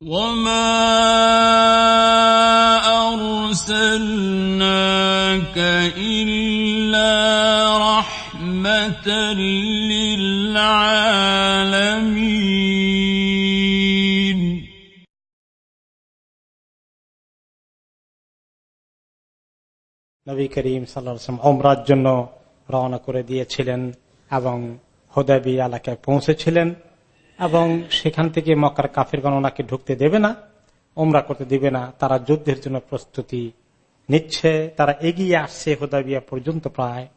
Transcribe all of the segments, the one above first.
وما أرسلناك إلا رحمة للعالمين নবী করিম সাল্লাম ওমরার জন্য রওনা করে দিয়েছিলেন এবং হোদাবি এলাকায় পৌঁছেছিলেন এবং সেখান থেকে মক্কার কাফের গণনাকে ঢুকতে দেবে না ওমরা করতে দিবে না, তারা যুদ্ধের জন্য প্রস্তুতি নিচ্ছে, তারা এগিয়ে আসছে হোদাবিয়া পর্যন্ত প্রায়।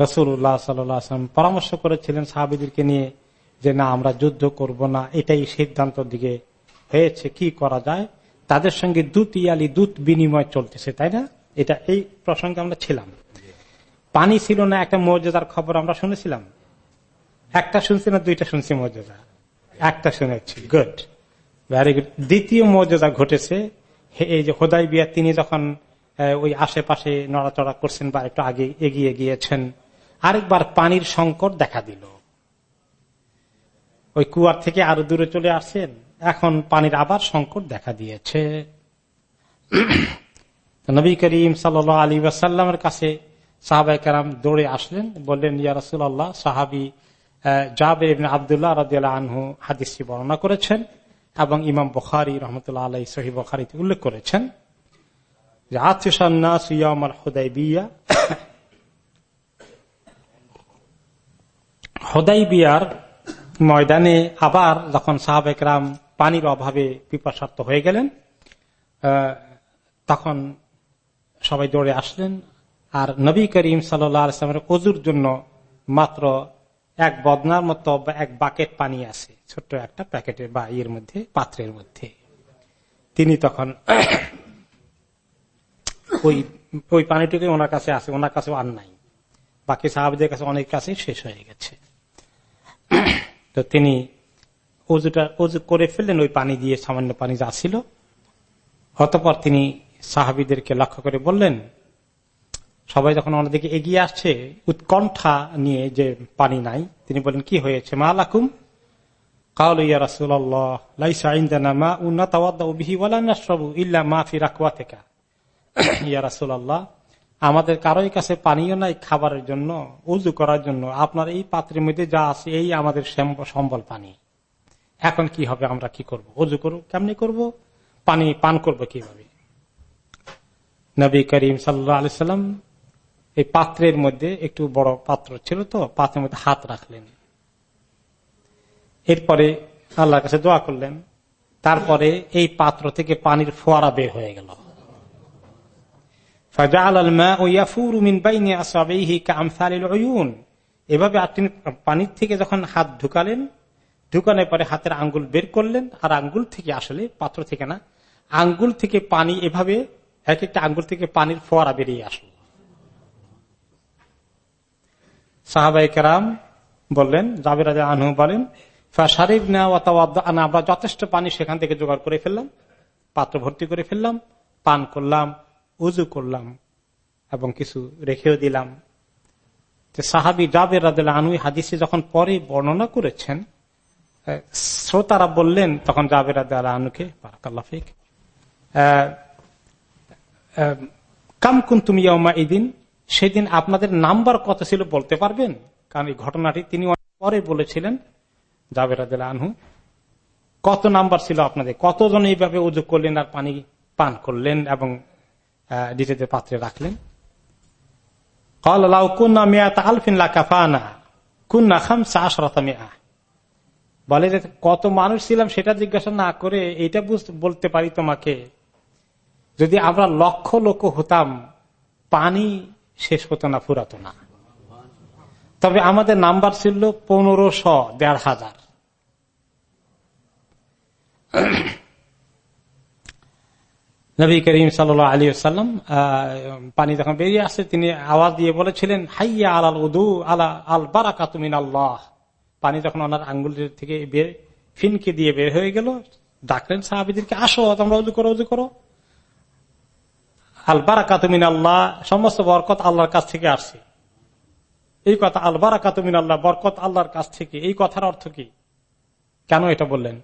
রসুল্লাহ সাল্লাম পরামর্শ করেছিলেন সাহাবিদেরকে নিয়ে যে, না, আমরা যুদ্ধ করব না। এটাই সিদ্ধান্ত দিকে হয়েছে, কি করা যায়? তাদের সঙ্গে দুত ইয়ালি দুত বিনিময় চলতেছে, তাই না? এটা এই প্রসঙ্গে আমরা ছিলাম। পানি ছিল না, একটা মর্যাদার খবর আমরা শুনেছিলাম। একটা শুনছি না, দুইটা শুনছি মর্যাদা। একটা শুনেছি গুড ভেরি গুড দ্বিতীয় মর্যাদা ঘটেছে এই যে হোদাই বিয়া, তিনি যখন ওই আশেপাশে নড়াচড়া করছেন বা একটু আগে এগিয়ে গিয়েছেন, আরেকবার পানির সংকট দেখা দিল। ওই কুয়ার থেকে আরও দূরে চলে আসছেন, এখন পানির আবার সংকট দেখা দিয়েছে। নবী করিম সাল আলী ওয়াসাল্লামের কাছে সাহাবাই কারাম দৌড়ে আসলেন, বললেন, ইয়া রসুল্লাহ সাহাবি জাবের আবদুল্লাহ রাজিয়াল আনহু হাদিসটি বর্ণনা করেছেন এবং ইমাম বখারি রহমতুল্লাহ আলাই সহি বখারিতে উল্লেখ করেছেন হোদাই বিয়া হোদাই বিয়ার ময়দানে আবার যখন সাহাব একরাম পানির অভাবে পিপাসার্থ হয়ে গেলেন তখন সবাই দৌড়ে আসলেন। আর নবী করিম সাল্লামের অজুর জন্য মাত্র এক বদনার মতো এক বাকেট পানি আছে, ছোট্ট একটা প্যাকেটের বা ইয়ের মধ্যে, পাত্রের মধ্যে। তিনি তখন ওই ওই পানিটুকু ওনার কাছে আছে, ওনার কাছে আর নাই। বাকি সাহাবিদের কাছে অনেক কাছে শেষ হয়ে গেছে। তো তিনি অজুটা, অজু করে ফেললেন, ওই পানি দিয়ে সামান্য পানি যা ছিল। অতপর তিনি সাহাবিদেরকে লক্ষ্য করে বললেন সবাই যখন ওনাদেরকে এগিয়ে আসছে, উৎকণ্ঠা নিয়ে যে পানি নাই, তিনি বলেন, কি হয়েছে? মা লাকুম? মা আমাদের কারোই কাছে পানিও নাই খাবারের জন্য উজু করার জন্য। আপনার এই পাত্রের মধ্যে যা আছে, এই আমাদের সম্বল পানি। এখন কি হবে, আমরা কি করব? উজু করব? কেমনি করব? পানি পান করব কীভাবে? নবী করিম সাল্লা আলি সাল্লাম এই পাত্রের মধ্যে একটু বড় পাত্র ছিল তো, পাত্রের মধ্যে হাত রাখলেন। এরপরে আল্লাহর কাছে দোয়া করলেন। তারপরে এই পাত্র থেকে পানির ফোয়ারা বের হয়ে গেল। এভাবে তিনি পানির থেকে যখন হাত ঢুকালেন, ঢুকানোর পরে হাতের আঙ্গুল বের করলেন, আর আঙ্গুল থেকে আসলে পাত্র থেকে না, আঙ্গুল থেকে পানি এভাবে এক একটা আঙ্গুল থেকে পানির ফোয়ারা বেরিয়ে আসলো। সাহাবাই কেরাম বললেন, জাবির আনহু বলেন শারিফ আমরা যথেষ্ট পানি সেখান থেকে জোগাড় করে ফেললাম, পাত্র ভর্তি করে ফেললাম, পান করলাম উজু করলাম এবং কিছু রেখেও দিলাম। সাহাবি জাবের রাজা আনুই হাদিসে যখন পরে বর্ণনা করেছেন শ্রোতারা বললেন, তখন জাবের রাজা আনুকে বারাকাল্লাফিক কামকুন তুমি দিন সেদিন আপনাদের নাম্বার কত ছিল, বলতে পারবেন? কারণ এই ঘটনাটি তিনি পরে বলেছিলেন, জাবের আনহু। কত নাম্বার ছিল আপনাদের? কতজন এইভাবে উজু করলেন আর পানি পান করলেন এবং নিজেদের পাত্রে রাখলেন? বলে যে কত মানুষ ছিলাম সেটা জিজ্ঞাসা না করে এইটা বলতে পারি তোমাকে। যদি আমরা লক্ষ লক্ষ হতাম, পানি শেষ হতো না ফুরাতো না। তবে আমাদের নাম্বার ছিল পনেরোশো দেড় হাজার। নবী করিম সাল আলী সাল্লাম পানি যখন বেরিয়ে আসছে তিনি আওয়াজ দিয়ে বলেছিলেন, হাইয়া আল আল উদু আলা আল বারাকা তুমিন আল্লাহ পানি যখন ওনার আঙ্গুল থেকে ফিনকে দিয়ে বের হয়ে গেল, ডাকলেন সাহাবিদেরকে, আসো, তোমরা উজু করো উজু করো। আল বারাকা আল্লাহ সমস্ত বরকত আল্লাহর কাছ থেকে আসছে। এই কথা আল বারাকা আল্লাহ বরকত আল্লাহর কাছ থেকে, এই কথার অর্থ কি? কেন এটা বললেন?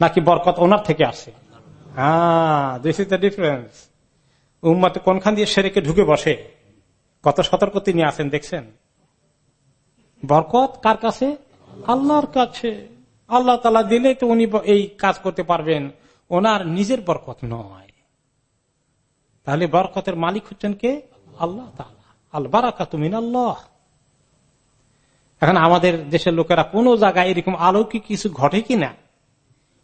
নাকি বরকত ওনার থেকে আসে দিস ইজ ডিফারেন্স উম্মাতে কোনখান দিয়ে সেরেকে ঢুকে বসে? কত সতর্ক তিনি আছেন, দেখছেন? বরকত কার কাছে? আল্লাহর কাছে। আল্লাহ তালা দিলে তো উনি এই কাজ করতে পারবেন। ওনার নিজের বরকত নয়। তাহলে বরকতের মালিক হচ্ছেন কে? আল্লাহ আল বারাকা তুমি আল্লাহ এখন আমাদের দেশের লোকেরা কোন জায়গায় এরকম আলৌকিক কিছু ঘটে কিনা?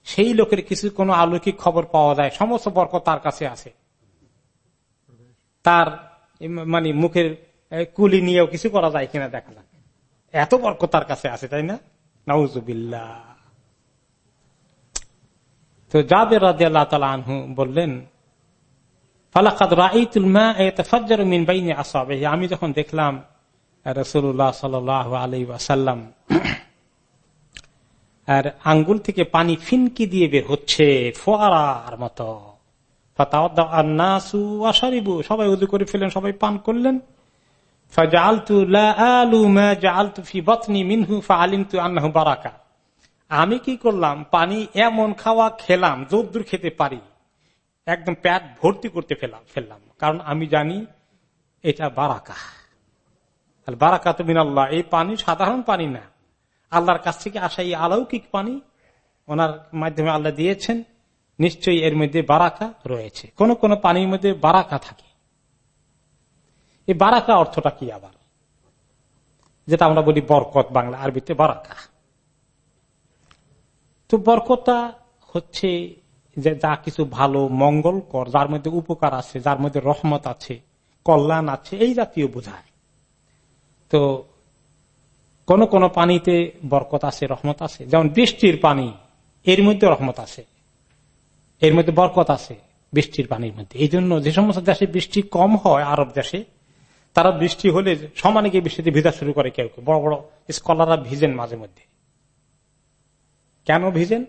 সেই লোকের কিছু কোন আলৌকিক খবর পাওয়া যায়? সমস্ত বরকত তার কাছে আছে। তার মানে মুখের কুলি নিয়েও কিছু করা যায় কিনা দেখা যাক। এত বরকত তার কাছে আছে, তাই না? নাউজুবিল্লা তো জাবের রাজি আল্লাহ তালা আনহু বললেন আমি যখন দেখলাম রসুল্লাহ সাল আর আঙ্গুল থেকে পানি ফিনকি দিয়ে বের হচ্ছে ফোয়ারার মতো। সবাই উদু করে ফেলেন সবাই পান করলেন। আমি কি করলাম? পানি এমন খাওয়া খেলাম, যদ্দুর খেতে পারি। একদম প্যাট ভর্তি করতে ফেলাম ফেললাম। কারণ আমি জানি এটা বারাকা। বারাকা তো মিনাল্লাহ, এই পানি সাধারণ পানি না। আল্লাহর কাছ থেকে আসা এই আলৌকিক পানি ওনার মাধ্যমে আল্লাহ দিয়েছেন, নিশ্চয়ই এর মধ্যে বারাকা রয়েছে। কোন কোন পানির মধ্যে বারাকা থাকে। এই বারাকা অর্থটা কি আবার? যেটা আমরা বলি বরকত বাংলা আরবিতে বারাকা। তো বরকতটা হচ্ছে যে যা কিছু ভালো মঙ্গল কর যার মধ্যে উপকার আছে, যার মধ্যে রহমত আছে, কল্যাণ আছে, এই জাতীয় বোঝায়। তো কোন কোন পানিতে বরকত আছে, রহমত আছে। যেমন বৃষ্টির পানি, এর মধ্যে রহমত আছে। এর মধ্যে বরকত আছে বৃষ্টির পানির মধ্যে। এই জন্য যে সমস্ত দেশে বৃষ্টি কম হয়, আরব দেশে, তারা বৃষ্টি হলে সমানে গিয়ে বৃষ্টিতে ভিজা শুরু করে কেউ কেউ। বড় বড় স্কলাররা ভিজেন মাঝে মধ্যে। কেন ভিজেন?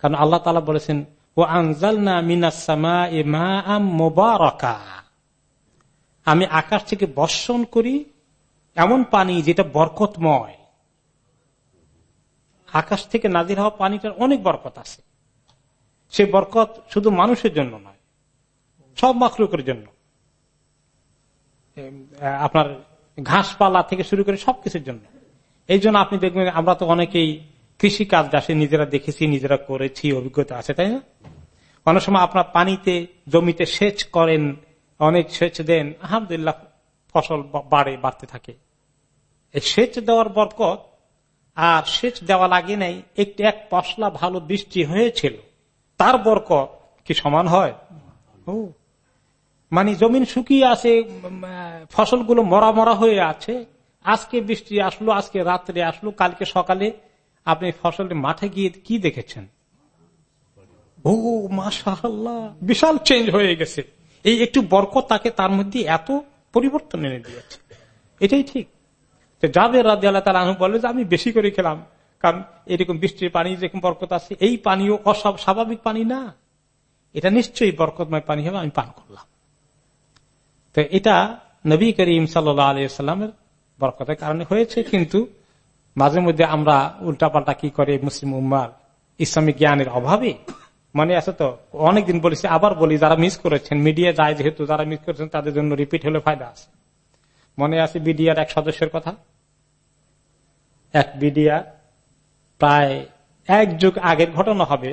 কারণ আল্লাহ তালা বলেছেন ও আনজাল না মিনাসমা মোবারকা। আমি আকাশ থেকে বর্ষণ করি, এমন পানি যেটা বরকতময়। আকাশ থেকে নাজির হওয়া পানিটার অনেক বরকত আছে। সে বরকত শুধু মানুষের জন্য নয়, সব মাখলুকের জন্য। আপনার ঘাসপালা থেকে শুরু করে সবকিছুর জন্য। এই জন্য আপনি দেখবেন আমরা তো অনেকেই কৃষি কাজ চাষে নিজেরা দেখেছি, নিজেরা করেছি, অভিজ্ঞতা আছে, তাই না? অনেক সময় আপনার পানিতে, জমিতে সেচ করেন, অনেক সেচ দেন, আলহামদুলিল্লাহ ফসল বাড়ে, বাড়তে থাকে। এই সেচ দেওয়ার বরকত, আর সেচ দেওয়া লাগে নাই, একটি এক পশলা ভালো বৃষ্টি হয়েছিল, তার বরকত কি সমান হয়? ও। মানে জমিন শুকিয়ে আছে ফসলগুলো মরা মরা হয়ে আছে, আজকে বৃষ্টি আসলো, আজকে রাত্রে আসলো, কালকে সকালে আপনি ফসলের মাঠে গিয়ে কি দেখেছেন? ও মাশাল্লাহ বিশাল চেঞ্জ হয়ে গেছে। এই একটু বরকত তাকে তার মধ্যে এত পরিবর্তন এনে দিয়েছে। এটাই ঠিক। যাদের রাজি আল্লাহ তালা বলে যে, আমি বেশি করে খেলাম, কারণ এরকম বৃষ্টির পানি যেরকম বরকত আছে, এই পানিও অসব স্বাভাবিক পানি না। এটা নিশ্চয়ই বরকতময় পানি হবে, আমি পান করলাম। তো এটা নবী করিম সাল্লাহ সাল্লামের বরকতের কারণে হয়েছে, কিন্তু মাঝে মধ্যে আমরা উল্টাপাল্টা কি করে মুসলিম উম্মার ইসলামিক জ্ঞানের অভাবে? মনে আছে তো? অনেকদিন বলেছি, আবার বলি, যারা মিস করেছেন মিডিয়া যায় যেহেতু যারা মিস করেছেন, তাদের জন্য রিপিট হলে ফায়দা আছে। মনে আছে বিডিআর এক সদস্যের কথা? এক বিডিআর প্রায় এক যুগ আগের ঘটনা হবে,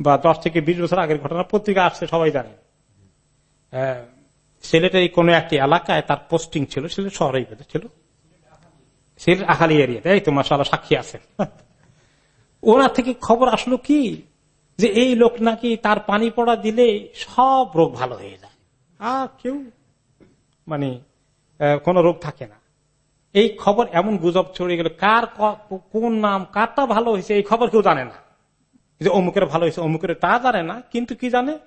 বা দশ থেকে বিশ বছর আগের ঘটনা, পত্রিকা আসছে, সবাই জানে। সিলেটের কোন একটি এলাকায় তার পোস্টিং ছিল, সিলেট শহরেই ছিল সিলেট আখালি এরিয়াতে এই তো? মাসাল সাক্ষী আছেন ওনার থেকে খবর আসলো কি? যে এই লোক নাকি তার পানি পড়া দিলে সব রোগ ভালো হয়ে যায়। আর কেউ মানে কোন রোগ থাকে না। এই খবর এমন গুজব ছড়িয়ে গেল, কার কোন নাম, কারটা ভালো হয়েছে, এই খবর কেউ জানে না। যে অমুকের ভালো হয়েছে, অমুকের তা জানে না, কিন্তু কি জানে?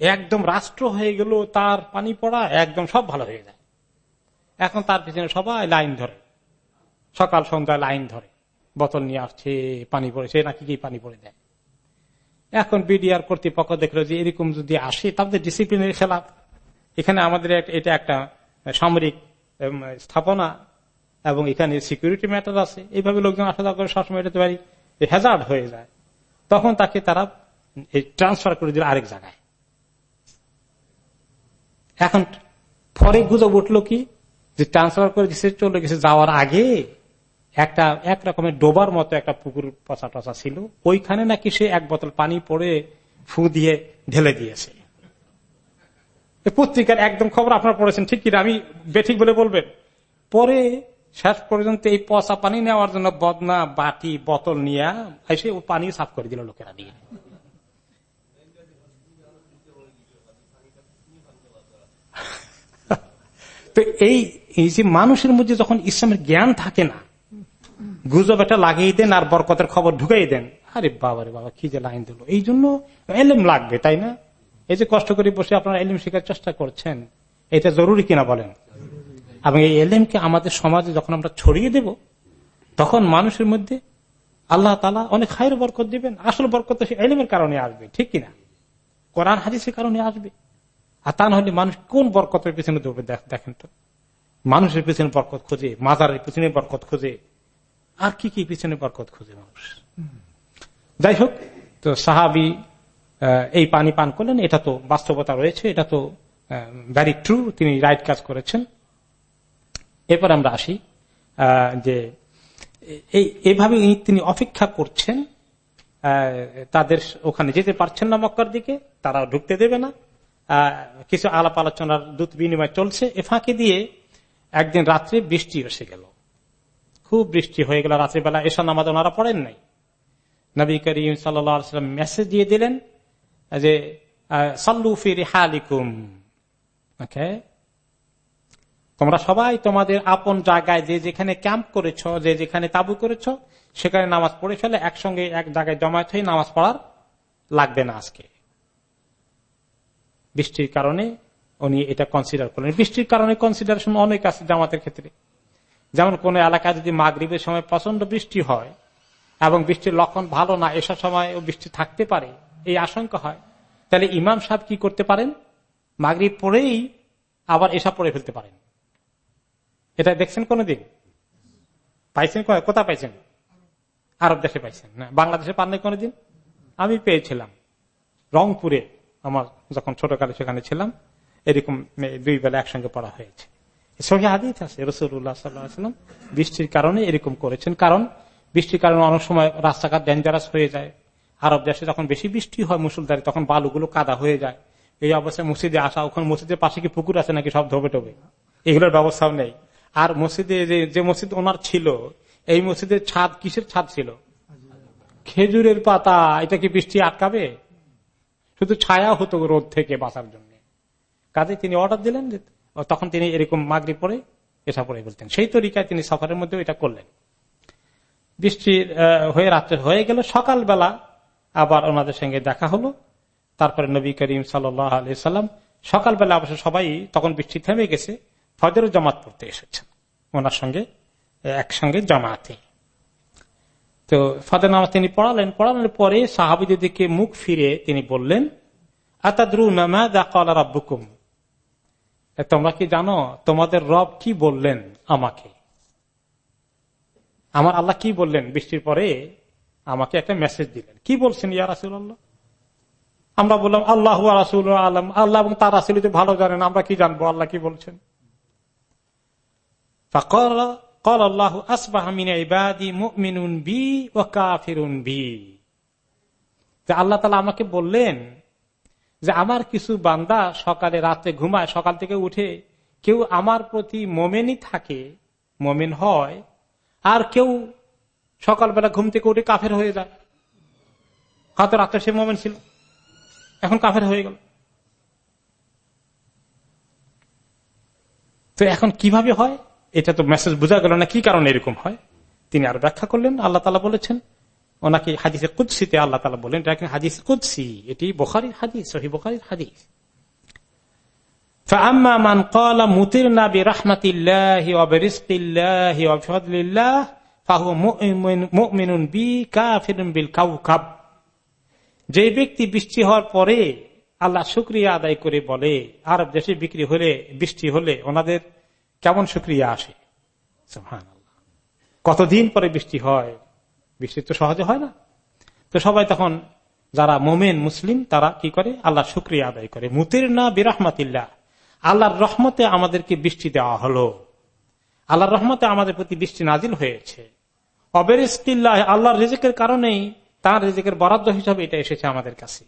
একদম রাষ্ট্র হয়ে গেল, তার পানি পড়া, একদম সব ভালো হয়ে যায়। এখন তার পিছনে সবাই লাইন ধরে। সকাল সন্ধ্যা লাইন ধরে। বোতল নিয়ে আসছে, পানি পড়েছে নাকি কি পানি পড়ে দেয়। এখন বিডিআর কর্তৃপক্ষ দেখল যে এরকম যদি আসে, তাহলে ডিসিপ্লিনের খেলাফ। এখানে আমাদের এটা একটা সামরিক স্থাপনা এবং এখানে সিকিউরিটি ম্যাটার আছে। এইভাবে লোকজন আসা যাওয়া করে সবসময় এটা পারি হেজার্ড হয়ে যায়। তখন তাকে তারা ট্রান্সফার করে দিল আরেক জায়গায়। এখন পরে গুজব উঠল কি? যে ট্রান্সফার করে দিচ্ছে চলে গেছে যাওয়ার আগে একটা, এক রকমের ডোবার মতো একটা পুকুর পচা টচা ছিল। ওইখানে নাকি সে এক বোতল পানি পড়ে ফু দিয়ে ঢেলে দিয়েছে। পত্রিকার একদম খবর আপনারা পড়েছেন, ঠিক কিনা আমি বেঠিক বলে বলবেন। পরে শেষ পর্যন্ত এই পচা পানি নেওয়ার জন্য বদনা, বাটি, বোতল নিয়ে এসে ও পানি সাফ করে দিল লোকেরা দিয়ে। তো এই যে মানুষের মধ্যে যখন ইসলামের জ্ঞান থাকে না গুজব একটা লাগিয়ে দেন আর বরকতের খবর ঢুকাই দেন। আরে বাবারে বাবা, কি যে লাইন দিল। এই জন্য এলেম লাগবে, তাই না? এই যে কষ্ট করে বসে আপনারা এলিম শেখার চেষ্টা করছেন, এটা জরুরি কিনা বলেন? এবং এই এলেমকে আমাদের সমাজে যখন আমরা ছড়িয়ে দেব, তখন মানুষের মধ্যে আল্লাহ তালা অনেক হায়ের বরকত দিবেন। আসল বরকত সে এলিমের কারণে আসবে, ঠিক কিনা? কোরআন, হাদিসের কারণে আসবে। আর তা না হলে মানুষ কোন বরকতের পিছনে দেখেন তো? মানুষের পিছনে বরকত খোঁজে, মাজারের পিছনে বরকত খোঁজে। আর কি কি পিছনে বরকত খোঁজে মানুষ যাই হোক, তো সাহাবি এই পানি পান করলেন। এটা তো বাস্তবতা রয়েছে, এটা তো ভ্যারি ট্রু তিনি রাইট কাজ করেছেন। এরপর আমরা আসি যে এই এইভাবে তিনি অপেক্ষা করছেন তাদের ওখানে যেতে পারছেন না মক্কার দিকে, তারা ঢুকতে দেবে না। কিছু আলাপ আলোচনার দূত বিনিময় চলছে। এ ফাঁকে দিয়ে একদিন রাত্রে বৃষ্টি এসে গেল। খুব বৃষ্টি হয়ে গেল রাত্রিবেলা এসা নামাজ ওনারা পড়েন নাই। নবী করিম সাল্লাম মেসেজ দিয়ে দিলেন যে তোমরা সবাই তোমাদের আপন জায়গায় যে যেখানে ক্যাম্প করেছ, যে যেখানে তাবু করেছ, সেখানে নামাজ পড়ে ফেলে, একসঙ্গে এক জায়গায় জমায়েত হয়ে নামাজ পড়ার লাগবে না আজকে। বৃষ্টির কারণে উনি এটা কনসিডার করলেন। বৃষ্টির কারণে কনসিডারেশন অনেক আছে জামাতের ক্ষেত্রে। যেমন কোন এলাকায় যদি মাগরীবের সময় প্রচণ্ড বৃষ্টি হয় এবং বৃষ্টির লক্ষণ ভালো না, এসব সময় বৃষ্টি থাকতে পারে, এই আশঙ্কা হয়। তাহলে ইমাম সাহেব কি করতে পারেন? মাগরীব পড়েই আবার এসব পড়ে ফেলতে পারেন। এটা দেখছেন কোনদিন? পাইছেন কোথায় পাইছেন? আরব দেশে পাইছেন। না, বাংলাদেশে পান নাই কোনদিন? আমি পেয়েছিলাম। রংপুরে আমার যখন ছোটকালে সেখানে ছিলাম, এরকম দুই বেলা একসঙ্গে পড়া হয়েছে। সহি হাদিস আছে। রসুল্লাহ সাল্লাম বৃষ্টির কারণে এরকম করেছেন। কারণ বৃষ্টির কারণে অনেক সময় রাস্তাঘাট ডেঞ্জারাস হয়ে যায়। আরব দেশে যখন বেশি বৃষ্টি হয় মুসুলদারি তখন বালুগুলো কাদা হয়ে যায়। এই অবস্থায় মসজিদে আসা, ওখানে মসজিদের পাশে কি পুকুর আছে নাকি সব ধোবে টোবে? এগুলোর ব্যবস্থাও নেই। আর মসজিদে যে মসজিদ ওনার ছিল, এই মসজিদের ছাদ কিসের ছাদ ছিল? খেজুরের পাতা। এটা কি বৃষ্টি আটকাবে? শুধু ছায়া হতো রোদ থেকে বাঁচার জন্য। কাজে তিনি অর্ডার দিলেন তখন তিনি এরকম মাগরি পরে এসা পরে বলতেন। সেই তরিকায় তিনি সফরের মধ্যে এটা করলেন। বৃষ্টির হয়ে রাত্রে হয়ে গেল। সকালবেলা আবার ওনাদের সঙ্গে দেখা হলো। তারপরে নবী করিম সাল্লাম সকালবেলা অবশ্য সবাই তখন বৃষ্টি থেমে গেছে ফজর জামাত পড়তে এসেছেন। ওনার সঙ্গে একসঙ্গে জামাতে। তো ফজর নামাজ তিনি পড়ালেন। পড়ানোর পরে সাহাবিদের দিকে মুখ ফিরে তিনি বললেন আতাদ্রু নামা দা কলা রাব্বুকুম? তোমরা কি জানো তোমাদের রব কি বললেন আমাকে? আমার আল্লাহ কি বললেন? বৃষ্টির পরে আমাকে একটা মেসেজ দিলেন। কি বলছেন ইয়া রাসুল্লাহ আমরা বললাম, আল্লাহ রাসুল আলম। আল্লাহ এবং তার রাসুল ভালো জানেন, আমরা কি জানব? আল্লাহ কি বলছেন? আল্লাহ তালা আমাকে বললেন যে আমার কিছু বান্দা সকালে, রাতে ঘুমায়, সকাল থেকে উঠে কেউ আমার প্রতি মোমেনই থাকে, মোমেন হয়, আর কেউ সকালবেলা ঘুম থেকে উঠে কাফের হয়ে যায়। হয়তো রাত্রে সে মোমেন ছিল, এখন কাফের হয়ে গেল। তো এখন কীভাবে হয়? এটা তো মেসেজ বোঝা গেল না, কি কারণে এরকম হয়? তিনি আর ব্যাখ্যা করলেন, আল্লাহ তালা বলেছেন ওনাকে হাদিসে কুৎসিতে আল্লাহ তালা বলেন, এটা হাদিস কুৎসি এটি বোখারির হাদিস সহি বোখারির হাদিস। যে ব্যক্তি বৃষ্টি হওয়ার পরে আল্লাহ শুক্রিয়া আদায় করে বলে আরব দেশে বিক্রি হলে, বৃষ্টি হলে ওনাদের কেমন শুক্রিয়া আসে? কতদিন পরে বৃষ্টি হয়? বৃষ্টি তো সহজে হয় না। তো সবাই তখন, যারা মোমেন মুসলিম, তারা কি করে? আল্লাহ শুক্রিয়া আদায় করে। মুতির না বিরহমাতিল্লাহ। আল্লাহর রহমতে আমাদেরকে বৃষ্টি দেওয়া হলো। আল্লাহর রহমতে আমাদের প্রতি বৃষ্টি নাজিল হয়েছে। অবেরিস্কিল্লাহ, আল্লাহর রেজেকের কারণেই তার রেজেকের বরাদ্দ হিসাবে এটা এসেছে আমাদের কাছে।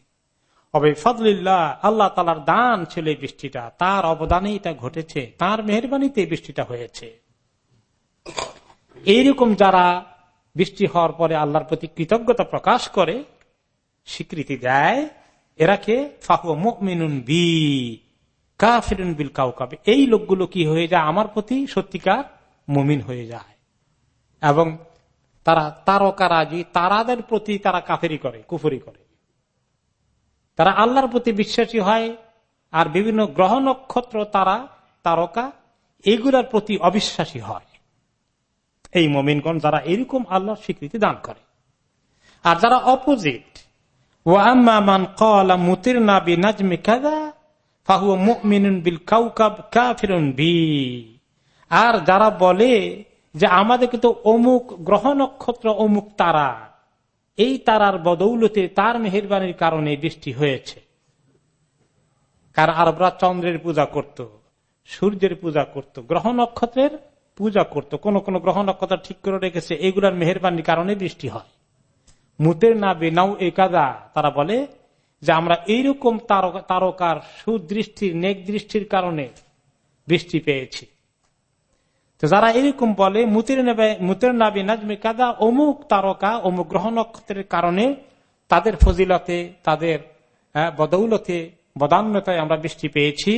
অবে ফদলিল্লাহ, আল্লাহ তালার দান ছিল এই বৃষ্টিটা। তার অবদানে এটা ঘটেছে। তার মেহরবানিতে বৃষ্টিটা হয়েছে। এইরকম যারা বৃষ্টি হওয়ার পরে আল্লাহর প্রতি কৃতজ্ঞতা প্রকাশ করে, স্বীকৃতি দেয় এরাকে ফাহু মিনুন বি বিল কাউকাবে। এই লোকগুলো কি হয়ে যায়? আমার প্রতি সত্যিকার মুমিন হয়ে যায়। এবং তারা তারকারাজি, তারাদের প্রতি তারা কাফেরি করে, কুফরি করে। তারা আল্লাহর প্রতি বিশ্বাসী হয়, আর বিভিন্ন গ্রহ নক্ষত্র তারা তারকা, এগুলার প্রতি অবিশ্বাসী হয়। এই মমিনগণ যারা এরকম আল্লাহর স্বীকৃতি দান করে। আর যারা অপোজিট আর যারা বলে যে আমাদেরকে তো অমুক গ্রহ নক্ষত্র, অমুক তারা, এই তারার বদৌলতে তার মেহরবানির কারণে বৃষ্টি হয়েছে। কার আরবরা চন্দ্রের পূজা করত, সূর্যের পূজা করত, গ্রহ নক্ষত্রের পূজা করত, কোন কোন গ্রহ নক্ষত্র ঠিক করে রেখেছে, এগুলার মেহরবানির কারণে বৃষ্টি হয়। মুতের না বেনাও একাদা তারা বলে যে আমরা এইরকম তারকার সুদৃষ্টির, নেক দৃষ্টির কারণে বৃষ্টি পেয়েছি। তো যারা এরকম বলে, মুতের মুতের নাবি নাজমি কাদা অমুক তারকা, অমুক গ্রহ নক্ষত্রের কারণে তাদের ফজিলতে, তাদের বদৌলতে, বদান্যতায় আমরা বৃষ্টি পেয়েছি।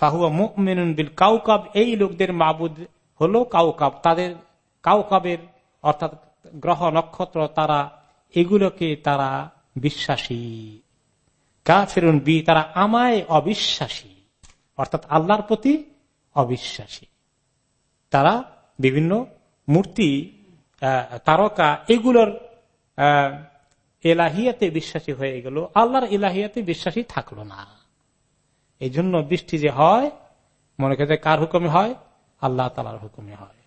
ফাহুয়া মুমিনুন বিল কাউকাব, এই লোকদের মাবুদ হলো কাউকাব। তাদের কাউকাবের অর্থাৎ গ্রহ নক্ষত্র, তারা এগুলোকে তারা বিশ্বাসী। কাফেরুন বি, তারা আমায় অবিশ্বাসী। অর্থাৎ আল্লাহর প্রতি অবিশ্বাসী। তারা বিভিন্ন মূর্তি তারকা, এগুলোর এলাহিয়াতে বিশ্বাসী হয়ে গেল। আল্লাহর এলাহিয়াতে বিশ্বাসী থাকল না। এই জন্য বৃষ্টি যে হয়, মনে করতে কার হুকুমে হয়? আল্লাহ তালার হুকুমে হয়।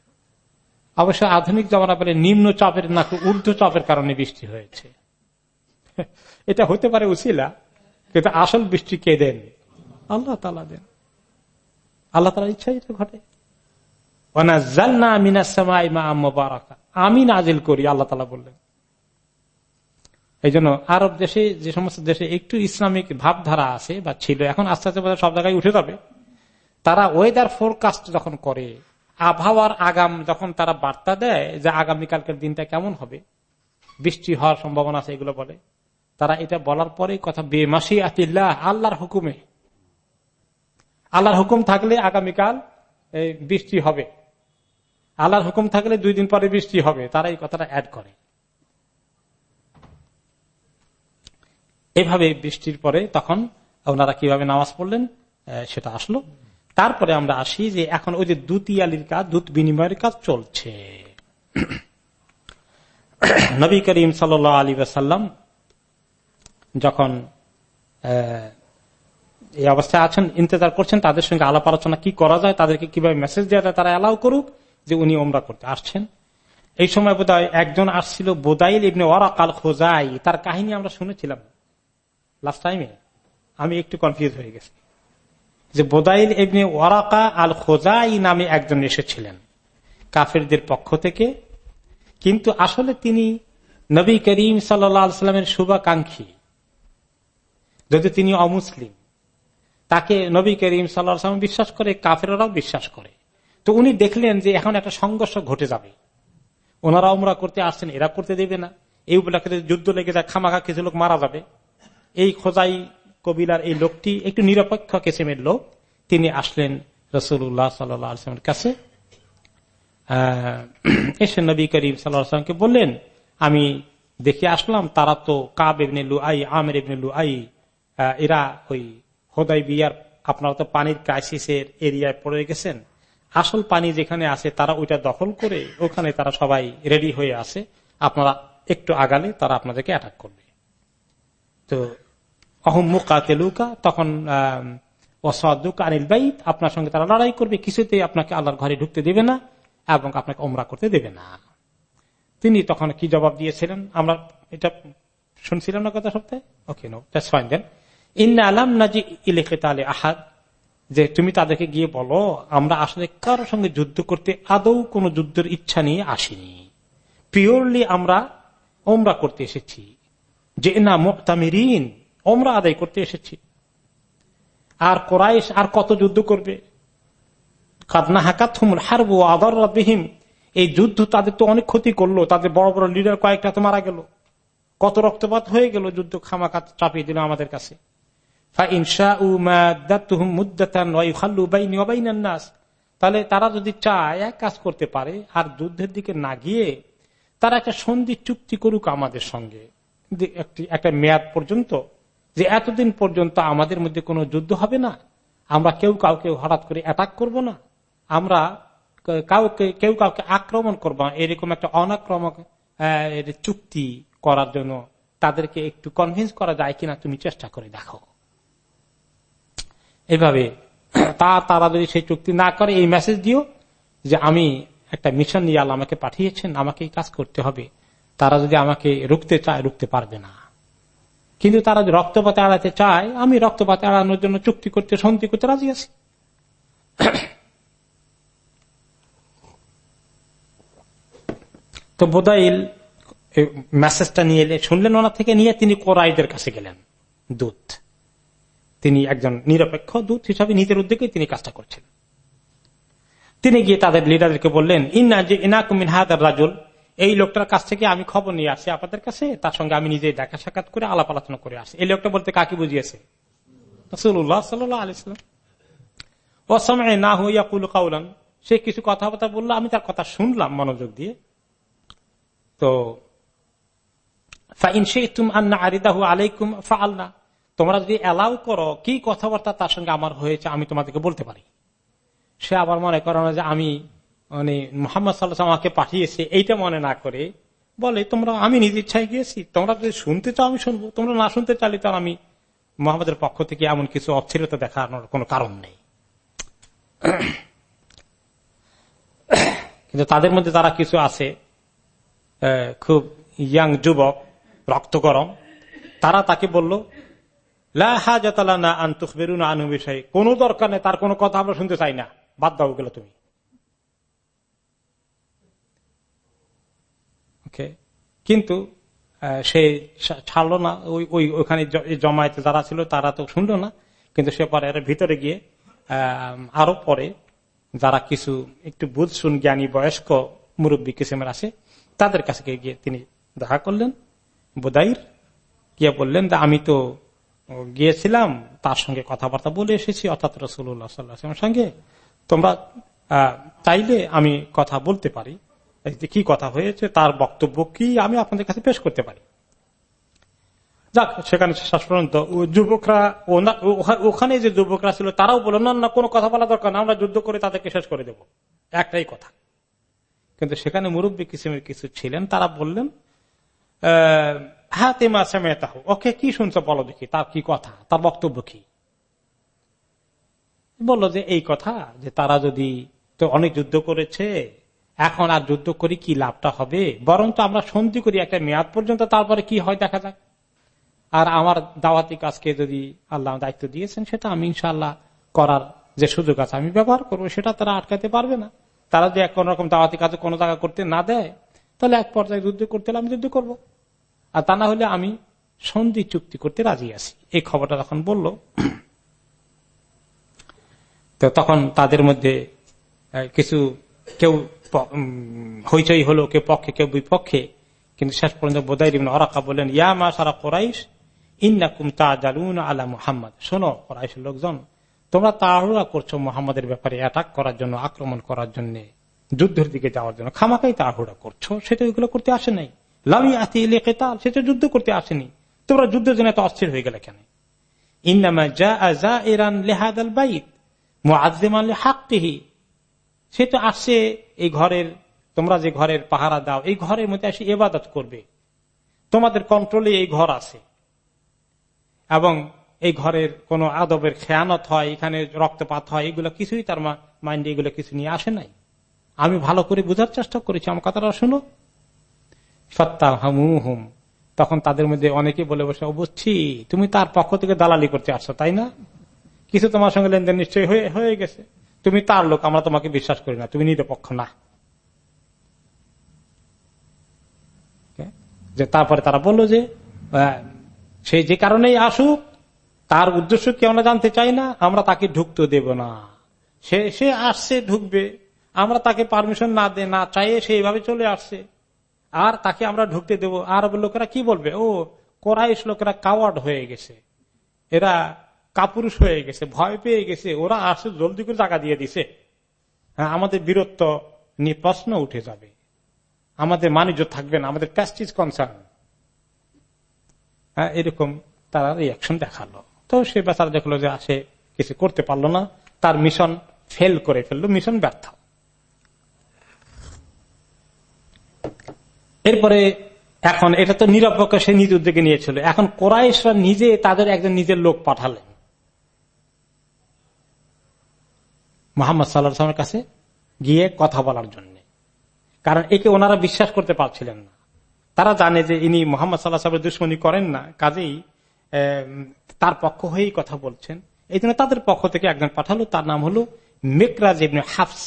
অবশ্য আধুনিক জমানা বলে নিম্ন চাপের নাকি ঊর্ধ্ব চাপের কারণে বৃষ্টি হয়েছে। এটা হতে পারে উচিলা কিন্তু আসল বৃষ্টি কে দেন? আল্লাহ তালা দেন। আল্লাহ তালার ইচ্ছা এটা ঘটে। আমি নাজিল করি, আল্লাহ তালা বললেন। এই জন্য আরব দেশে, যে সমস্ত দেশে একটু ইসলামিক ভাবধারা আছে বা ছিল, এখন আস্তে আস্তে সব জায়গায় উঠে যাবে। তারা ওয়েদার ফোরকাস্ট যখন করে, আবহাওয়ার আগাম যখন তারা বার্তা দেয় যে আগামীকালকের দিনটা কেমন হবে, বৃষ্টি হওয়ার সম্ভাবনা আছে এগুলো বলে, তারা এটা বলার পরে কথা, বেমাসি আতিল্লাহ, আল্লাহর হুকুমে। আল্লাহর হুকুম থাকলে আগামীকাল বৃষ্টি হবে। আল্লাহর হুকুম থাকলে দুই দিন পরে বৃষ্টি হবে, তারা এই কথাটা অ্যাড করে। এভাবে বৃষ্টির পরে তখন ওনারা কীভাবে নামাজ পড়লেন সেটা আসলো। তারপরে আমরা আসি যে এখন ওই যে দুতিয়ালির কাজ, দুধ বিনিময়ের কাজ চলছে। নবী করিম সাল আলী সাল্লাম যখন এই অবস্থায় আছেন, ইন্তজার করছেন, তাদের সঙ্গে আলাপ আলোচনা কি করা যায়, তাদেরকে কীভাবে মেসেজ দেওয়া যায়, তারা অ্যালাউ করুক যে উনি ওমরা করতে আসছেন। এই সময় বোধ একজন আসছিল বোদাইল ইবনে ওয়ারাকাল খোজাই তার কাহিনী আমরা শুনেছিলাম লাস্ট টাইমে আমি একটু কনফিউজ হয়ে গেছি। যে বোদাইল ইবনে ওয়ারাকা আল খোজাই নামে একজন এসেছিলেন কাফেরদের পক্ষ থেকে। কিন্তু আসলে তিনি নবী করিম সাল্লামের শুভাকাঙ্ক্ষী। যদি তিনি অমুসলিম, তাকে নবী করিম সাল্লাম বিশ্বাস করে কাফেরাও বিশ্বাস করে। তো উনি দেখলেন যে এখন একটা সংঘর্ষ ঘটে যাবে। ওনারা ওমরা করতে আসছেন, এরা করতে দেবে না। এই উপলক্ষে যুদ্ধ লেগে যায়, খামাখা কিছু লোক মারা যাবে। এই খোঁজাই কবিলার এই লোকটি একটু নিরপেক্ষ কেসেমের লোক। তিনি আসলেন রসুল্লাহ সাল্লামের কাছে। এসে নবী করিম সাল্লামকে বললেন, আমি দেখে আসলাম, তারা তো কাব এমনি লু আই আমের এমনি লু আই এরা ওই হোদাই বিয়ার আপনারা তো পানির ক্রাইসিসের এরিয়ায় পড়ে গেছেন। আসল পানি যেখানে আছে, তারা ওইটা দখল করে, ওখানে তারা সবাই রেডি হয়ে আছে। আপনারা একটু আগালে তারা আপনাদেরকে অ্যাটাক করবে। তো অহম্মুকা তেলুকা তখন অসাদুকা আনিল বাইত, আপনার সঙ্গে তারা লড়াই করবে, কিছুতেই আপনাকে আল্লাহর ঘরে ঢুকতে দেবে না এবং আপনাকে ওমরা করতে দেবে না। তিনি তখন কি জবাব দিয়েছিলেন? আমরা এটা শুনছিলাম না কথা সপ্তাহে? ইন্না আলাম নাজি তালে আহাদ, যে তুমি তাদেরকে গিয়ে বলো, আমরা আসলে কারোর সঙ্গে যুদ্ধ করতে আদৌ কোন যুদ্ধের ইচ্ছা নিয়ে আসিনি। পিওরলি আমরা ওমরা করতে এসেছি। যে না মোক্তামিরিন ওমরা আদায় করতে এসেছি। আর কোরাইশ আর কত যুদ্ধ করবে? কাদনা হাকাত হারবো আদর এই যুদ্ধ তাদের তো অনেক ক্ষতি করল। তাদের বড় বড় লিডার কয়েকটা তো মারা গেল। কত রক্তপাত হয়ে গেল যুদ্ধ খামাকাত চাপিয়ে দিল আমাদের কাছে। তাহলে তারা যদি চায়, এক কাজ করতে পারে, আর যুদ্ধের দিকে না গিয়ে তারা একটা সন্ধি চুক্তি করুক আমাদের সঙ্গে। একটা মেয়াদ পর্যন্ত যে এতদিন পর্যন্ত আমাদের মধ্যে কোনো যুদ্ধ হবে না, আমরা কেউ কাউকে হঠাৎ করে অ্যাটাক করব না, আমরা কাউকে, কেউ কাউকে আক্রমণ করব এরকম একটা অনাক্রমক চুক্তি করার জন্য তাদেরকে একটু কনভিন্স করা যায় কিনা তুমি চেষ্টা করে দেখো। এভাবে তা তারা যদি সেই চুক্তি না করে, এই মেসেজ দিও যে আমি একটা মিশন নিয়ে আল্লাহ আমাকে পাঠিয়েছেন, আমাকে এই কাজ করতে হবে। তারা যদি আমাকে রুখতে চায়, রুখতে পারবে না। কিন্তু তারা যদি রক্তপাতে এড়াতে চায়, আমি রক্তপাতে এড়ানোর জন্য চুক্তি করতে, সন্ধি করতে রাজি আছি। তো বোদাইল মেসেজটা নিয়ে এলে শুনলেন, ওনার থেকে নিয়ে তিনি কোরাইদের কাছে গেলেন, দূত। তিনি একজন নিরপেক্ষ দূত হিসাবে নিজের উদ্যোগে তিনি কাজটা করছেন তিনি গিয়ে তাদের লিডারকে বললেন, ইন্না যে ইনাকুমিন হাদার রাজুল। এই লোকটার কাছ থেকে আমি খবর নিয়ে আসি আপনাদের কাছে, তার সঙ্গে আমি নিজে দেখা সাক্ষাৎ করে আলাপ আলোচনা করে আসি। এই লোকটা বলতে কাকে বুঝিয়েছে? না হইয়া কুল কাউলান সে কিছু কথাবার্তা বলল, আমি তার কথা শুনলাম মনোযোগ দিয়ে। তো আলাইকুম ফালনা তোমরা যদি অ্যালাউ করো, কি কথাবার্তা তার সঙ্গে আমার হয়েছে আমি তোমাদেরকে বলতে পারি। সে আবার মনে করো যে আমি মানে মোহাম্মদ সাল্লাহ আমাকে পাঠিয়েছে, এইটা মনে না করে বলে, তোমরা, আমি নিজ ইচ্ছায় গিয়েছি। তোমরা যদি শুনতে চাও, আমি শুনব। তোমরা না শুনতে চাইলে তো আমি মোহাম্মদের পক্ষ থেকে এমন কিছু অস্থিরতা দেখানোর কোনো কারণ নেই। কিন্তু তাদের মধ্যে তারা কিছু আছে খুব ইয়াং যুবক, রক্ত গরম। তারা তাকে বলল আনু বিষয় কোন দরকার নেই, তার কোনো কথা আমরা শুনতে চাই না। বাদ দাও, গেল তুমি। কিন্তু সে ছাড়লো না। ওই ওখানে জমায়েতে যারা ছিল তারা তো শুনলো না। কিন্তু সে পরে ভিতরে গিয়ে আরও পরে যারা কিছু একটু বুধ শুন জ্ঞানী বয়স্ক মুরব্বী কিসেমের আছে, তাদের কাছে গিয়ে তিনি দেখা করলেন। বোদাইর গিয়ে বললেন আমি তো গিয়েছিলাম, তার সঙ্গে কথাবার্তা বলে এসেছি, অর্থাৎ রসুল্লাহ সঙ্গে। তোমরা চাইলে আমি কথা বলতে পারি। কি কথা হয়েছে, তার বক্তব্য কি, আমি আপনাদের কাছে পেশ করতে পারি। যাক, সেখানে শেষ পর্যন্ত। যুবকরা ওখানে যে যুবকরা ছিল, তারাও বলল, না না, কোনো কথা বলা দরকার আমরা যুদ্ধ করে তাদেরকে শেষ করে দেব। একটাই কথা। কিন্তু সেখানে মুরব্বী কিসিমের কিছু ছিলেন, তারা বললেন হ্যাঁ তেমা সেমেতাহ, ওকে কি শুনছো বলো দেখি, তার কি কথা, তার বক্তব্য কি? বলল যে, এই কথা, যে তারা যদি তো অনেক যুদ্ধ করেছে এখন আর যুদ্ধ করি কি লাভটা হবে? বরং তো আমরা সন্ধি করি একটা মেয়াদ পর্যন্ত, তারপরে কি হয় দেখা যাক। আর আমার দাওয়াতি কাজকে যদি আল্লাহ দায়িত্ব দিয়েছেন, সেটা আমি ইনশাল্লাহ করার যে সুযোগ আছে আমি ব্যবহার করব, সেটা তারা আটকাতে পারবে না। তারা যদি কোন রকম দাওয়াতি কাজ কোনো জায়গা করতে না দেয়, তাহলে এক পর্যায়ে যুদ্ধ করতে হলে আমি যুদ্ধ করব। আর তা না হলে আমি সন্ধি চুক্তি করতে রাজি আছি। এই খবরটা তখন বলল। তো তখন তাদের মধ্যে কিছু কেউ হইচই হলো কেউ পক্ষে, কেউ বিপক্ষে। কিন্তু শেষ পর্যন্ত বোধাই অরাকা বললেন, ইয়া মা সারা কোরাইশ, ইন্নাকুম তাজালুন আলা মুহাম্মদ। শোনো, কোরাইশের লোকজন, তোমরা তাড়াহুড়া করছ মোহাম্মদের ব্যাপারে অ্যাটাক করার জন্য, আক্রমণ করার জন্য, যুদ্ধের দিকে যাওয়ার জন্য। খামাকাই তাড়াহুড়া করছ, সেটা ওইগুলো করতে আসে নাই। লামি আতি কেতাল, সেটা যুদ্ধ করতে আসেনি। তোমরা যুদ্ধের জন্য এত অস্থির হয়ে গেলে কেন? ইন্নামা যা আজা ইরান লেহাদ আল বাইত, মুআজ্জিমান লিহাক্কিহি সে তো আসছে এই ঘরের, তোমরা যে ঘরের পাহারা দাও, এই ঘরের মধ্যে এসে এবাদত করবে। তোমাদের কন্ট্রোলে এই ঘর আছে। এবং এই ঘরের কোনো আদবের খেয়ানত হয়, এখানে রক্তপাত হয়, এগুলো কিছুই তার মাইন্ডে এগুলো কিছু নিয়ে আসে নাই। আমি ভালো করে বোঝার চেষ্টা করেছি, আমার কথাটা শুনো। সত্তা হামু হুম তখন তাদের মধ্যে অনেকে বলে বসে বুঝছি, তুমি তার পক্ষ থেকে দালালি করতে আসছো, তাই না? কিছু তোমার সঙ্গে লেনদেন নিশ্চয়ই হয়ে গেছে। তুমি তার লোক, আমরা তোমাকে বিশ্বাস করি না, তুমি নিরপেক্ষ না। যে তারপরে তারা বলল যে সে যে কারণেই আসুক, তার উদ্দেশ্য কি আমরা জানতে চাই না? আমরা তাকে ঢুকতে দেব না। সে সে আসছে, ঢুকবে। আমরা তাকে পারমিশন না দে না চাইয়ে সে এইভাবে চলে আসছে। আর তাকে আমরা ঢুকতে দেব। আর লোকেরা কি বলবে? ও, কোরাইশ লোকেরা কাওয়ার্ড হয়ে গেছে। এরা কাপুরুষ হয়ে গেছে ভয় পেয়ে গেছে ওরা আসে জলদি করে টাকা দিয়ে দিছে। হ্যাঁ, আমাদের বীরত্ব নিয়ে প্রশ্ন উঠে যাবে। আমাদের বাণিজ্য থাকবে না আমাদের প্যাস্টিজ কনসার্ন এরকম তারা রিয়াকশন দেখাল। তো সে বেচারা দেখল যে আসে কিছু করতে পারল না তার মিশন ফেল করে ফেলল মিশন ব্যর্থ। এরপরে এখন এটা তো নিরপেক্ষ সে নিজ উদ্যোগে নিয়েছিল। এখন কোরআশরা নিজে তাদের একজন নিজের লোক পাঠালেন। মোহাম্মদ সাল্লাহামের কাছে গিয়ে কথা বলার জন্য। কারণ একে ওনারা বিশ্বাস করতে পারছিলেন না। তারা জানে যে ইনি মোহাম্মদ সাল্লাহ সাহেবের দুশ্মনী করেন না, কাজেই তার পক্ষ হয়েই কথা বলছেন। এই জন্য তাদের পক্ষ থেকে একজন পাঠালো, তার নাম হলো মেকরাজ ইবনে হাফস।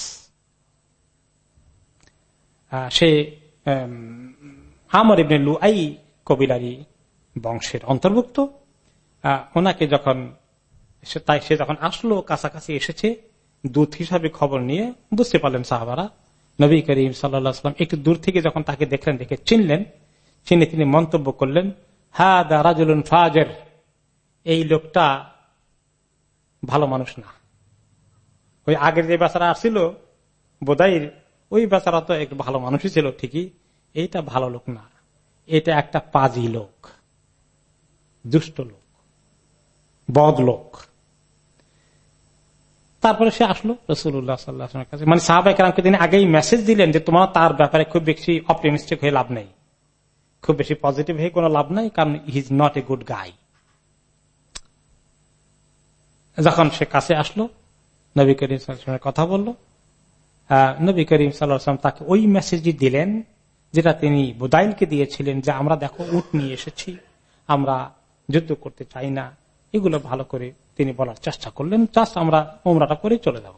সে আমর ইবনে লুআই কবিলারি বংশের অন্তর্ভুক্ত। ওনাকে যখন তাই সে যখন আসলো, কাছাকাছি এসেছে দূত হিসাবে খবর নিয়ে বুঝতে পারলেন সাহাবারা। নবী করিম সাল্লাম একটু দূর থেকে যখন তাকে দেখলেন, দেখে চিনলেন, চিনে তিনি মন্তব্য করলেন হা দা রাজুলুন ফাজের, এই লোকটা ভালো মানুষ না। ওই আগের যে বেচারা আসছিল বোধাইর ওই বেচারা তো একটু ভালো মানুষই ছিল ঠিকই, এইটা ভালো লোক না। এটা একটা পাজি লোক, দুষ্ট লোক, বদ লোক। তারপরে সে আসলো রসুল্লাহ সাল্লাহামের কাছে। মানে সাহাবাহামকে তিনি আগেই মেসেজ দিলেন যে তোমার তার ব্যাপারে খুব বেশি অপটিমিস্টিক হয়ে লাভ নেই। খুব বেশি পজিটিভ হয়ে কোনো লাভ নাই কারণ he is not a good guy যখন সে কাছে আসলো, নবী করিম সাল্লামের কথা বলল নবী করিম সাল্লাম তাকে ওই মেসেজটি দিলেন যেটা তিনি বুদাইলকে দিয়েছিলেন যে আমরা দেখো উঠ নিয়ে এসেছি, আমরা যুদ্ধ করতে চাই না। এগুলো ভালো করে তিনি বলার চেষ্টা করলেন চাষ আমরা ওমরাটা করে চলে যাব।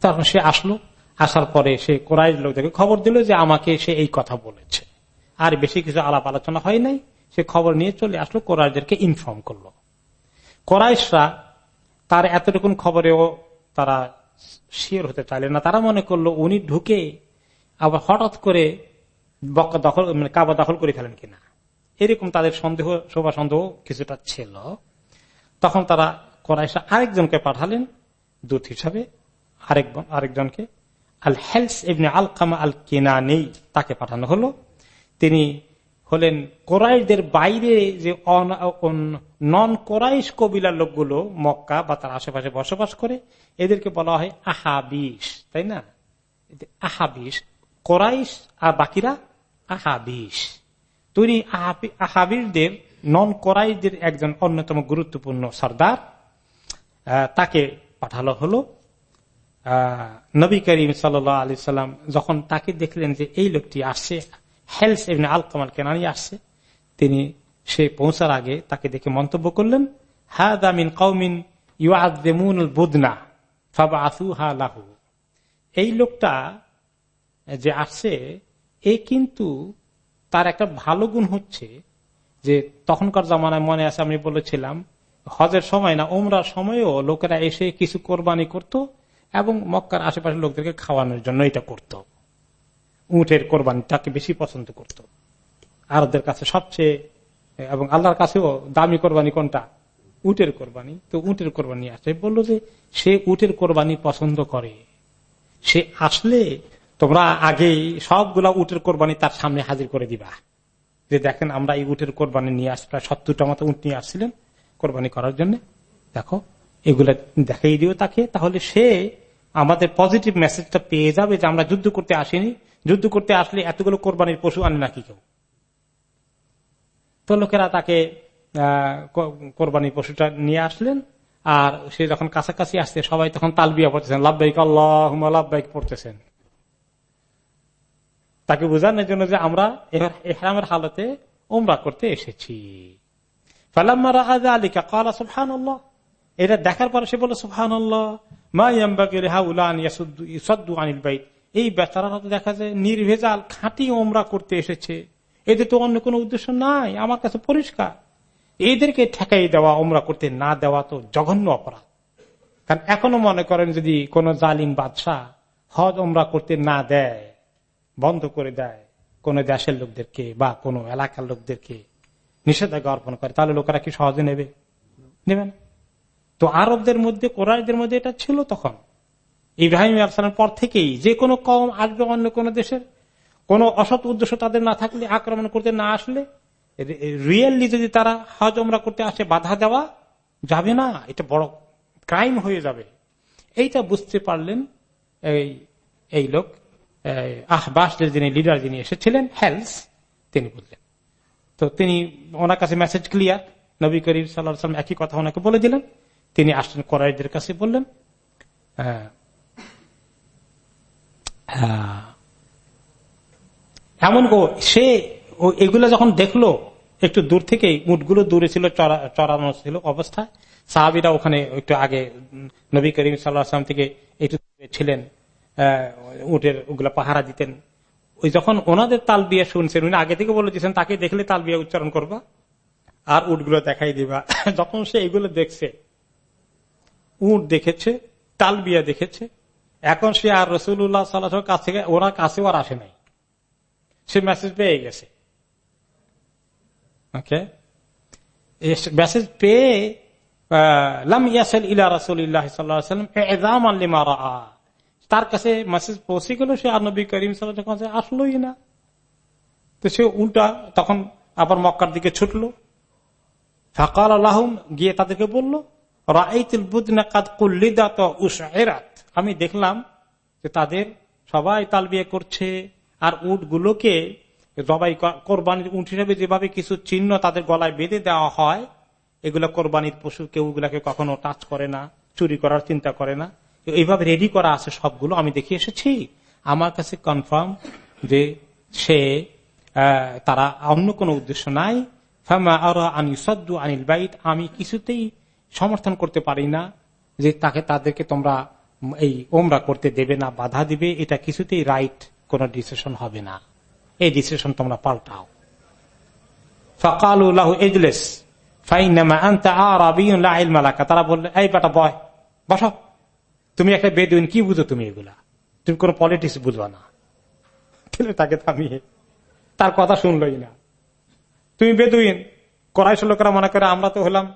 তারপর সে আসলো, আসার পরে সে কোরআ লোকদেরকে খবর দিল যে আমাকে সে এই কথা বলেছে। আর বেশি কিছু আলাপ আলোচনা হয় নাই, সে খবর নিয়ে চলে আসলো কোরআদেরকে ইনফর্ম করল। কোরআশরা তার এতটুকুন খবরেও তারা শিওর হতে চাইলেন না। তারা মনে করল উনি ঢুকে আবার হঠাৎ করে বক্কা দখল মানে কাবা দখল করে ফেলেন কিনা। এরকম তাদের সন্দেহ, শোভা সন্দেহ কিছুটা ছিল। তখন তারা কোরআশা আরেকজনকে পাঠালেন, দূত হিসাবে। আরেক আরেকজনকে। আল হেলস ইবনে আল কামা আল কেনা নেই তাকে পাঠানো হলো। তিনি হলেন কোরাইশদের বাইরে যে নন কোরাইশ কবিলার লোকগুলো মক্কা বা তার আশেপাশে বসবাস করে, এদেরকে বলা হয় আহাবিস তাই না? আহাবিস কোরাইশ আর বাকিরা আহাবিস তৈরি আহাবিরদের নন করাইদের একজন অন্যতম গুরুত্বপূর্ণ সর্দার তাকে পাঠালো হলো। নবী করিম সাল আলি সাল্লাম যখন তাকে দেখলেন যে এই লোকটি আসছে, হেলস এমনি আল কামাল কেনানি আসছে, তিনি সে পৌঁছার আগে তাকে দেখে মন্তব্য করলেন হা দামিন কৌমিন ইউআমুন বুদনা ফাবা আসু হা লাহু। এই লোকটা যে আসছে, এ কিন্তু তার একটা ভালো গুণ হচ্ছে যে তখনকার জামানায় মনে আছে, আমি বলেছিলাম, হজের সময় না ওমরার সময়ও লোকেরা এসে কিছু কোরবানি করত এবং মক্কার আশেপাশের লোকদেরকে খাওয়ানোর জন্য এটা করত। উঠের কোরবানি তাকে বেশি পছন্দ করত। আরবদের কাছে সবচেয়ে, এবং আল্লাহর কাছেও দামি কোরবানি কোনটা? উটের কোরবানি। তো উটের কোরবানি আছে বলল যে সে উটের কোরবানি পছন্দ করে। সে আসলে তোমরা আগেই সবগুলা উটের কোরবানি তার সামনে হাজির করে দিবা। যে দেখেন আমরা এই উটের কোরবানি নিয়ে আস প্রায় সত্তরটা মতো উঠ নিয়ে আসছিলেন কোরবানি করার জন্য। দেখো, এগুলা দেখাই দিও তাকে, তাহলে সে আমাদের পজিটিভ মেসেজটা পেয়ে যাবে যে আমরা যুদ্ধ করতে আসিনি। যুদ্ধ করতে আসলে এতগুলো কোরবানির পশু আনে নাকি কেউ? তো লোকেরা তাকে কোরবানির পশুটা নিয়ে আসলেন। আর সে যখন কাছাকাছি আসছে, সবাই তখন তালবিয়া পড়তেছেন লাভবাইক আল্লাহ লাভবাইক পড়তেছেন। তাকে বোঝানোর জন্য যে আমরা এহরামের হালতে ওমরা করতে এসেছি। এটা দেখার সে বলে সুফহান এই বেচারা দেখা যায় নির্ভেজাল খাঁটি ওমরা করতে এসেছে। এদের তো অন্য কোনো উদ্দেশ্য নাই, আমার কাছে পরিষ্কার। এদেরকে ঠেকাই দেওয়া ওমরা করতে না দেওয়া তো জঘন্য অপরাধ। কারণ এখনও মনে করেন যদি কোন জালিম বাদশাহ হজ ওমরা করতে না দেয় বন্ধ করে দেয় কোন দেশের লোকদেরকে বা কোন এলাকার লোকদেরকে। নিষেধাজ্ঞা অর্পণ করে। তাহলে লোকেরা কি সহজে নেবে? নেবে না। তো আরবদের মধ্যে কোরআদের মধ্যে এটা ছিল তখন। ইব্রাহিম আলসালামের পর থেকেই যে কোনো কম আসবে অন্য কোন দেশের। কোন অসৎ উদ্দেশ্য তাদের না থাকলে, আক্রমণ করতে না আসলে রিয়েলি যদি তারা হজ ওমরা করতে আসে, বাধা দেওয়া যাবে না। এটা বড় ক্রাইম হয়ে যাবে। এইটা বুঝতে পারলেন এই এই লোক। আহবাসদের যিনি লিডার যিনি এসেছিলেন, হেলস তিনি বুঝলেন তো তিনি ওনার কাছে মেসেজ ক্লিয়ার নবী করিম সাল্লাম একই কথা ওনাকে বলে দিলেন। তিনি আসলেন করাইদের কাছে বললেন এমন সে এগুলো যখন দেখল, একটু দূর থেকে উঠগুলো দূরে ছিল চড়ানো ছিল অবস্থায়। সাহাবিরা ওখানে একটু আগে নবী করিম সাল্লাম থেকে একটু ছিলেন। উটের ওগুলা পাহারা দিতেন। ওই যখন ওনাদের তাল বিয়ে শুনছেন, উনি আগে থেকে বলে দিচ্ছেন তাকে দেখলে তাল বিয়ে উচ্চারণ করবা আর উটগুলো দেখাই দিবা। যখন সে এগুলো দেখছে, উট দেখেছে, তাল বিয়া দেখেছে, এখন সে আর রসুল্লাহ সাল্লাহ কাছ থেকে, ওনার কাছেও আর আসে নাই। সে মেসেজ পেয়ে গেছে। ওকে? মেসেজ পেয়ে লাম ইয়াসেল ইলা রসুল্লাহ সাল্লাম আল্লিমা তার কাছে মেসেজ পৌঁছে গেল সে আর নবী করিম কাছে আসলোই না। তো সে উল্টা তখন আবার মক্কার দিকে ছুটল। ফাকাল আল্লাহম গিয়ে তাদেরকে বলল আমি দেখলাম যে তাদের সবাই তাল বিয়ে করছে আর উট গুলোকে জবাই কোরবানির উঠ হিসেবে যেভাবে কিছু চিহ্ন তাদের গলায় বেঁধে দেওয়া হয়, এগুলো কোরবানির পশু, কেউ গুলাকে কখনো টাচ করে না, চুরি করার চিন্তা করে না। এইভাবে রেডি করা আছে সবগুলো, আমি দেখে এসেছি। আমার কাছে কনফার্ম যে সে তারা অন্য কোনো উদ্দেশ্য নাই। আনিল বাইট আমি কিছুতেই সমর্থন করতে পারি না যে তাকে, তাদেরকে তোমরা এই ওমরা করতে দেবে না, বাধা দিবে, এটা কিছুতেই রাইট কোন ডিসিশন হবে না। এই ডিসিশন তোমরা পাল্টাও। ফকালুল্লাহ তারা বললেন এই বেটা বয়, বস। তুমি একটা বেদুইন, কি বুঝো তুমি এগুলা? তুমি কোন পলিটিক্স বুঝবা না। তাকে থামিয়ে তার কথা শুনলই না। তুমি বেদুইন করাইশ লোকেরা মনে করে আমরা তো হলাম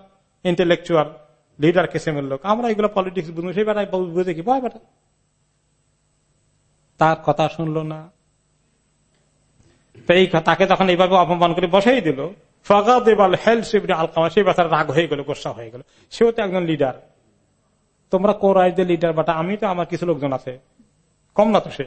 ইন্টেলেকচুয়াল লিডার কেসেমের লোক। আমরা এগুলো পলিটিক্স বুঝব সেই বেটায় বুঝে কি বয় বেটা তার কথা শুনল না। এই তাকে যখন এইভাবে অপমান করে বসাই দিল, ফগাদ এবার হেলথ আলকামা, সেই বেচার রাগ হয়ে গেল, গোসা হয়ে গেল। সেও তো একজন লিডার তোমরা কোরাইশদের লিডার বাটা? আমি তো আমার কিছু লোকজন আছে। কম না তো সে।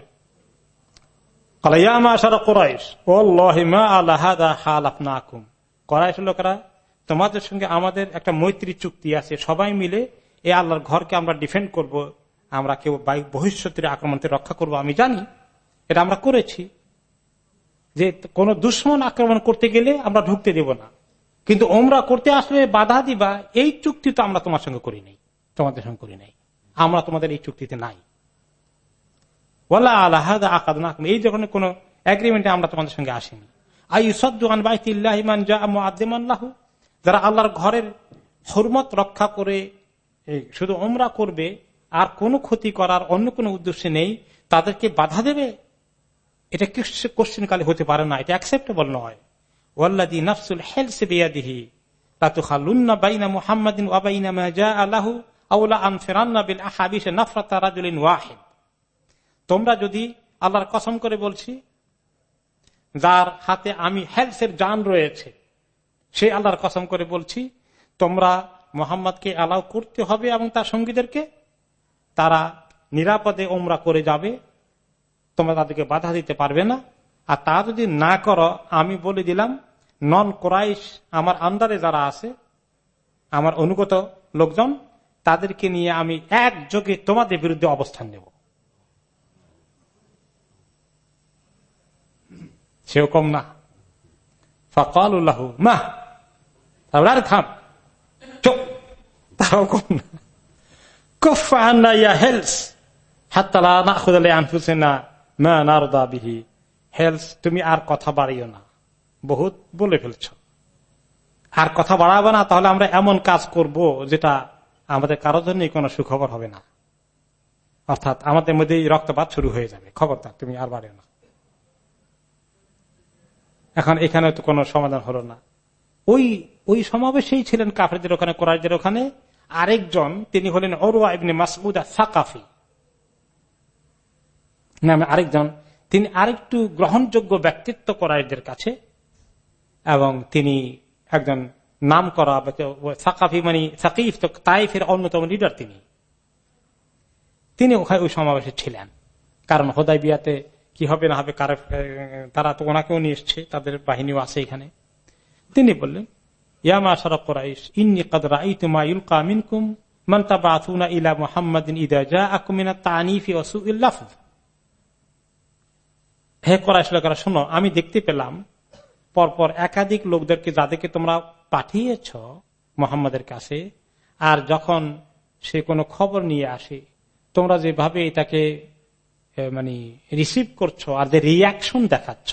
তোমাদের সঙ্গে আমাদের একটা মৈত্রী চুক্তি আছে। সবাই মিলে এই আল্লাহর ঘরকে আমরা ডিফেন্ড করব। আমরা কেউ ভবিষ্যতের আক্রমণ রক্ষা করব। আমি জানি, এটা আমরা করেছি। যে কোন দুশ্মন আক্রমণ করতে গেলে আমরা ঢুকতে দেব না। কিন্তু ওমরা করতে আসলে বাধা দিবা, এই চুক্তি তো আমরা তোমার সঙ্গে করি নাই। তোমাদের সঙ্গে করি নাই। আমরা তোমাদের এই চুক্তিতে নাই। আল্লাহ এই ধরনের কোন এগ্রিমেন্টে আমরা তোমাদের সঙ্গে আসিনি। যারা আল্লাহর ঘরের হরমত রক্ষা করে শুধু ওমরা করবে, আর কোনো ক্ষতি করার অন্য কোনো উদ্দেশ্য নেই, তাদেরকে বাধা দেবে? এটা কোশ্চিন কালে হতে পারে না, এটা অ্যাকসেপ্টেবল নয়। ওয়াল্লাদি নফসুল হেলসে বেয়াদিহি। লাতুখালুন্না বাইনা মুহাম্মাদিন আল্লাহু তোমরা যদি আল্লাহর কসম করে বলছি, যার হাতে আমি হেলসের জান রয়েছে সে আল্লাহর কসম করে বলছি, তোমরা মোহাম্মদকে অ্যালাউ করতে হবে এবং তার সঙ্গীদেরকে, তারা নিরাপদে ওমরা করে যাবে, তোমরা তাদেরকে বাধা দিতে পারবে না। আর তা যদি না করো, আমি বলে দিলাম নন ক্রাইশ আমার আন্দারে যারা আছে, আমার অনুগত লোকজন তাদেরকে নিয়ে আমি একযোগে তোমাদের বিরুদ্ধে অবস্থান নেব। সেও কম না। ফকাল উল্লাহ মা তারপর আর খান চুপ, তাও কম না। আর কথা বাড়িও না। বহুত বলে ফেলছ। আর কথা বাড়াবে না, তাহলে আমরা এমন কাজ করব যেটা আমাদের কারোর জন্য কোনো সুখবর হবে না। অর্থাৎ আমাদের মধ্যে রক্তপাত শুরু হয়ে যাবে। খবরদার, তুমি আর বাড়িও না। এখন এখানে তো কোনো সমাধান হলো না। ওই ওই সমাবেশেই ছিলেন কাফেরদের ওখানে কোরআদের ওখানে। আরেকজন, তিনি হলেন অরুয়া ইবনে মাসুদা সাকাফি নামে আরেকজন, তিনি আরেকটু গ্রহণযোগ্য ব্যক্তিত্ব কোরআদের কাছে। এবং তিনি একজন নাম করা সাকাফি মানে সাকিফ, তো তাইফের অন্যতম লিডার তিনি। তিনি ওখানে ওই সমাবেশে ছিলেন। কারণ হোদাই বিয়াতে কি হবে না হবে তারা তো ওনাকেও নিয়ে এসছে, তাদের বাহিনীও আছে এখানে। তিনি বললেন আমি দেখতে পেলাম পরপর একাধিক লোকদেরকে যাদেরকে তোমরা পাঠিয়েছ মোহাম্মদের কাছে, আর যখন সে কোনো খবর নিয়ে আসে, তোমরা যেভাবে এটাকে মানে রিসিভ করছ আর যে রিয়াকশন দেখাচ্ছ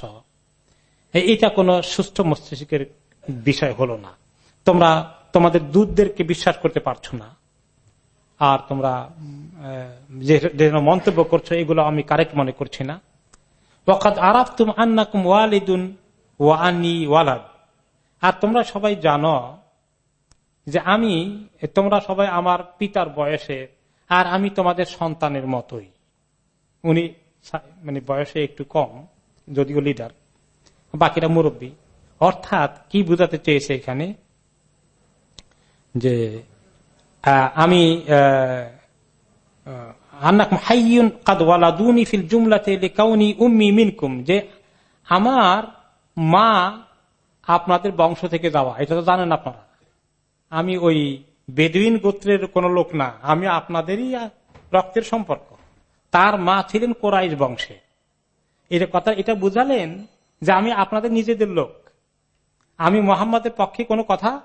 এটা কোনো সুস্থ মস্তিষ্কের বিষয় হলো না। তোমরা তোমাদের দুধদেরকে বিশ্বাস করতে পারছ না। আর তোমরা যে মন্তব্য করছ, এগুলো আমি কারেক্ট মনে করছি না। ওয়ানি ওয়ালাদ। আর তোমরা সবাই জানো যে আমি, তোমরা সবাই আমার পিতার বয়সে, আর আমি তোমাদের সন্তানের মতোই। উনি মানে বয়সে একটু কম, যদিও লিডার, বাকিরা মুরব্বী। অর্থাৎ কি বুঝাতে চেয়েছে এখানে? যে আমি কাদ ওয়ালাদুনি ফিল জুমলাতে কাউনি উম্মি মিনকুম, যে আমার মা আপনাদের বংশ থেকে যাওয়া। এটা তো জানেন আপনারা। আমি ওই বেদুইন গোত্রের কোন লোক না। আমি আপনাদেরই রক্তের সম্পর্ক। তার মা ছিলেন কোরাইশ বংশে। এটা কথা, এটা বুঝালেন যে আমি আপনাদের নিজেদের লোক। আমি মোহাম্মদের পক্ষে কোনো কথা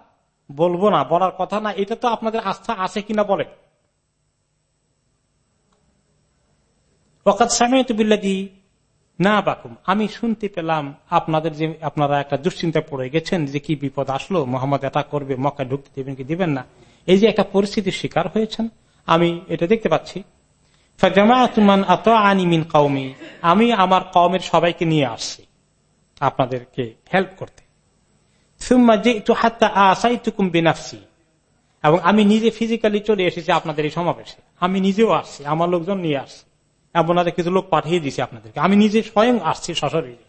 বলব না, বলার কথা না। এটা তো আপনাদের আস্থা আছে কিনা বলে না বাকুম, আমি শুনতে পেলাম আপনাদের যে আপনারা একটা দুশ্চিন্তা পড়ে গেছেন যে কি বিপদ আসলো, মোহাম্মদ এটা করবে মক্কা ঢুকতে দেবেন কি দিবেন না। এই যে একটা পরিস্থিতির শিকার হয়েছেন, আমি এটা দেখতে পাচ্ছি। আমি আমার কমের সবাইকে নিয়ে আসছি আপনাদেরকে হেল্প করতে। এবং আমি নিজে ফিজিক্যালি চলে এসেছি আপনাদের এই সমাবেশে। আমি নিজেও আসছি, আমার লোকজন নিয়ে আসছি। আপনাদের কিছু লোক পাঠিয়ে দিছি আপনাদেরকে। আমি নিজে স্বয়ং আসছি সশরীরে।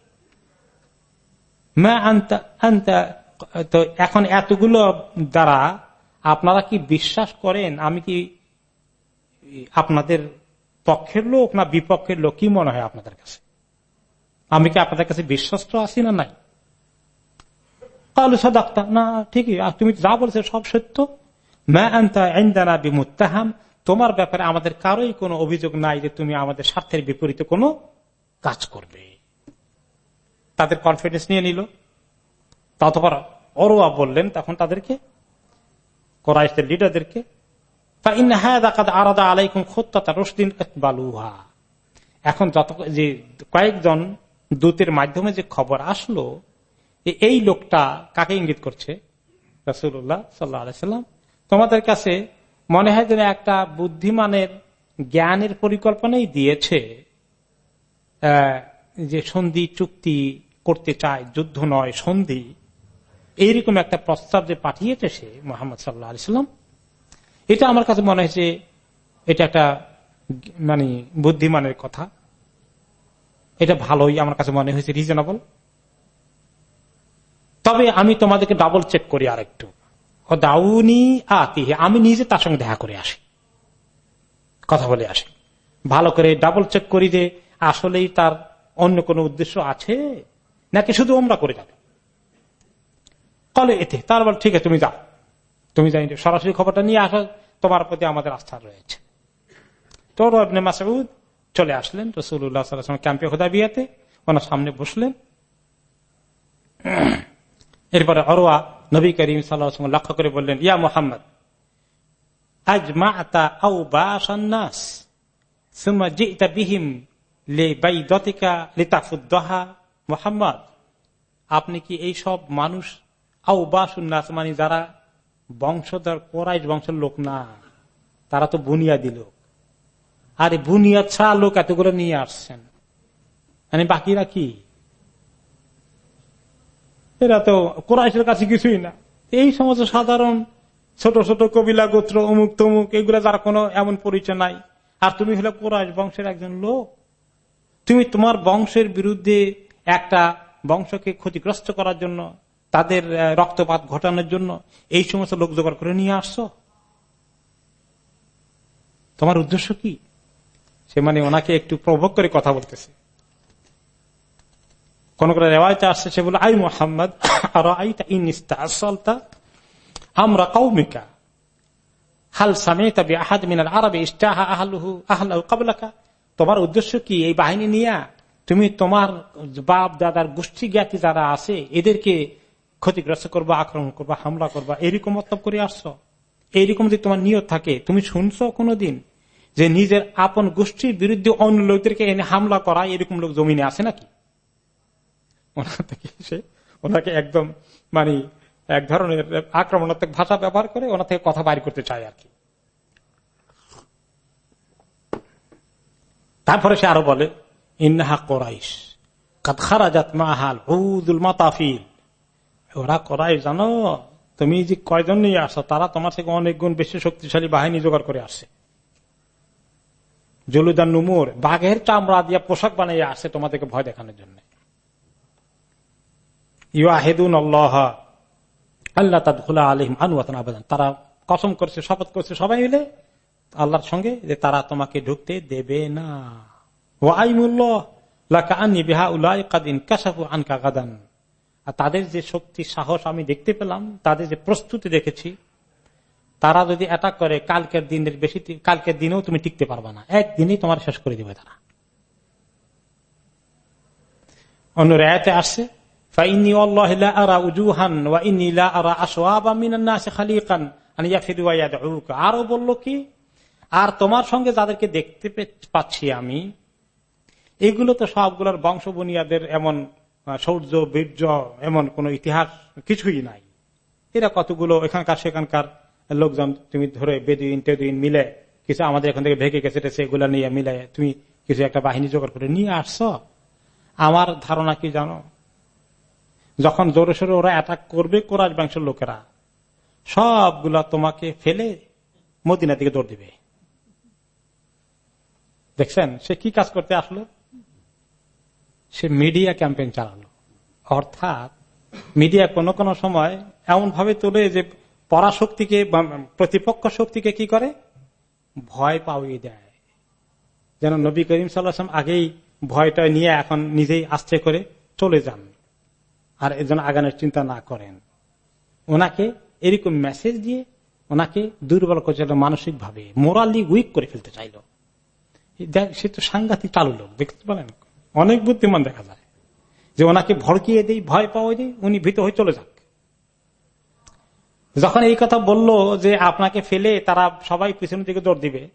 তো এখন এতগুলো দ্বারা আপনারা কি বিশ্বাস করেন? আমি কি আপনাদের পক্ষের লোক না বিপক্ষের লোক? কি মনে হয় আপনাদের কাছে? আমি কি আপনাদের কাছে বিশ্বস্ত আছি না নাই? কালু সদাক্তা, না, ঠিকই। তুমি যা বলছো সব সত্য। বিমুত্তাহাম। তোমার ব্যাপারে আমাদের কারোই কোনো অভিযোগ নাই যে তুমি আমাদের স্বার্থের বিপরীতে কোনো কাজ করবে। তাদের কনফিডেন্স নিয়ে নিল। ততপর অরোয়া বললেন, তখন তাদেরকে কোরআদের লিডারদেরকে এখন যত যে কয়েকজন দূতের মাধ্যমে যে খবর আসলো এই লোকটা কাকে ইঙ্গিত করছে? রসুল্লাহ সাল্লাম তোমাদের কাছে মনে হয় যেন একটা বুদ্ধিমানের জ্ঞানের পরিকল্পনাই দিয়েছে যে সন্ধি চুক্তি করতে চায়, যুদ্ধ নয়, সন্ধি। এইরকম একটা প্রস্তাব যে পাঠিয়েছে সে মোহাম্মদ সাল্লাহ আলিয়াল্লাম এটা আমার কাছে মনে হয়েছে এটা একটা মানে বুদ্ধিমানের কথা। এটা ভালোই আমার কাছে মনে হয়েছে রিজনেবল তবে আমি তোমাদেরকে ডাবল চেক করি আর একটু দাউনি আতিহে, আমি নিজে তার সঙ্গে দেখা করে আসি। কথা বলে আসি। ভালো করে ডাবল চেক করি যে আসলেই তার অন্য কোনো উদ্দেশ্য আছে, নাকি শুধু ওমরা করে যাবে। কলে এতে, তার বল, ঠিক আছে, তুমি যাও। তুমি জানি সরাসরি খবরটা নিয়ে আসো, তোমার প্রতি আমাদের আস্থা রয়েছে। তোর মাসুদ চলে আসলেন রসুল্লাহ ক্যাম্পে হোদা বিয়াতে ওনার সামনে বসলেন। এরপরে অরোয়া নবী করিম সাল্লাহ লক্ষ্য করে বললেন, ইয়া মোহাম্মদ লে বাই দতিকা আপনি কি এই সব মানুষ মানে যারা বংশধর, কোরাইশ বংশের লোক না, তারা তো বুনিয়াদি লোক। আরে বুনিয়াদ ছাড়া লোক এতগুলো নিয়ে আসছেন। মানে বাকিরা কি? এরা তো কোরআশের কাছে কিছুই না। এই সমস্ত সাধারণ ছোট ছোট কবিলা গোত্র, অমুক তমুক, এগুলা যার কোনো এমন পরিচয় নাই। আর তুমি হলে কোরআশ বংশের একজন লোক। তুমি তোমার বংশের বিরুদ্ধে একটা বংশকে ক্ষতিগ্রস্ত করার জন্য, তাদের রক্তপাত ঘটানোর জন্য এই সমস্ত লোক জোগাড় করে নিয়ে আসছো? তোমার উদ্দেশ্য কি? সে মানে ওনাকে একটু প্রভোগ করে কথা বলতেছে। কোন কোন আসছে সে বলে আই মোহাম্মদ আমরা কৌমিকা হাল আহাদ আরবে তোমার উদ্দেশ্য কি এই বাহিনী নিয়ে? তুমি তোমার বাপ, দাদার গোষ্ঠী জ্ঞাতি যারা আছে, এদেরকে ক্ষতিগ্রস্ত করবা, আক্রমণ করবা, হামলা করবা, এরকম মতলব করে আসছো? এইরকম যদি তোমার নিয়ত থাকে, তুমি শুনছো কোনোদিন যে নিজের আপন গোষ্ঠীর বিরুদ্ধে অন্য লোকদেরকে এনে হামলা করা, এরকম লোক জমিনে আছে নাকি? ওনার থেকে সে? ওনাকে একদম মানে এক ধরনের আক্রমণাত্মক ভাষা ব্যবহার করে ওনার থেকে কথা বাইর করতে চায় আর কি। তারপরে সে আরও বলে কোরাইশ মাহাল মাতাফিল। ওরা কোরাইশ, জানো, তুমি যে কয়জন নিয়ে আসো, তারা তোমার থেকে অনেক গুণ বেশি শক্তিশালী বাহিনী জোগাড় করে আসে জলুদান নুমুর, বাঘের চামড়া দিয়ে পোশাক বানিয়ে আসে তোমাদেরকে ভয় দেখানোর জন্য। ইউহেদুন আল্লাহ আল্লাহ তাদুল্লাহ আলহিম আবেদন। তারা কসম করছে, শপথ করছে সবাই মিলে আল্লাহর সঙ্গে যে তারা তোমাকে ঢুকতে দেবে না। তাদের যে শক্তি, সাহস আমি দেখতে পেলাম, তাদের যে প্রস্তুতি দেখেছি, তারা যদি অ্যাটাক করে, কালকের দিনের বেশি কালকের দিনেও তুমি টিকতে পারবা না। একদিনই তোমার শেষ করে দিবে তারা। অন্য রায়তে আসছে আরও বলল কি আর তোমার সঙ্গে যাদেরকে দেখতে পাচ্ছি আমি, এগুলো তো সবগুলোর বংশ বুনিয়াদের এমন শৌর্য বীর্য, এমন কোন ইতিহাস কিছুই নাই। এরা কতগুলো এখানকার সেখানকার লোকজন, তুমি ধরে বেদুইন, টেদুইন মিলে কিছু আমাদের এখান থেকে ভেঙে গেছে এগুলো নিয়ে মিলে তুমি কিছু একটা বাহিনী জোগাড় করে নিয়ে আসছ। আমার ধারণা কি জানো? যখন জোরে সোরে ওরা অ্যাটাক করবে কোরআশ বংশের লোকেরা, সবগুলা তোমাকে ফেলে মদিনা দিকে দৌড় দিবে। দেখছেন? সে কি কাজ করতে আসলো? সে মিডিয়া ক্যাম্পেইন চালালো। অর্থাৎ মিডিয়া কোন কোন সময় এমন ভাবে তোলে যে পরাশক্তিকে প্রতিপক্ষ শক্তিকে কি করে? ভয় পাওয়িয়ে দেয়। যেন নবী করিম সাল্লাম আগেই ভয়টা নিয়ে এখন নিজেই আস্তে করে চলে যান। আর এজন্য আগানোর চিন্তা না করেন। ওনাকে এরকম মেসেজ দিয়ে ওনাকে দুর্বল করছিল মানসিক ভাবে মোরালি উইক করে ফেলতে চাইল। দেখ, সে তো সাংঘাতিক চালু লোক, দেখতে পারেন? অনেক বুদ্ধিমান দেখা যায়। যে ওনাকে ভড়কিয়ে দিই, ভয় পাওয়া দিই, উনি ভীত হয়ে চলে যাক। যখন এই কথা বলল যে আপনাকে ফেলে তারা সবাই পিছনের দিকে দৌড় দিবে,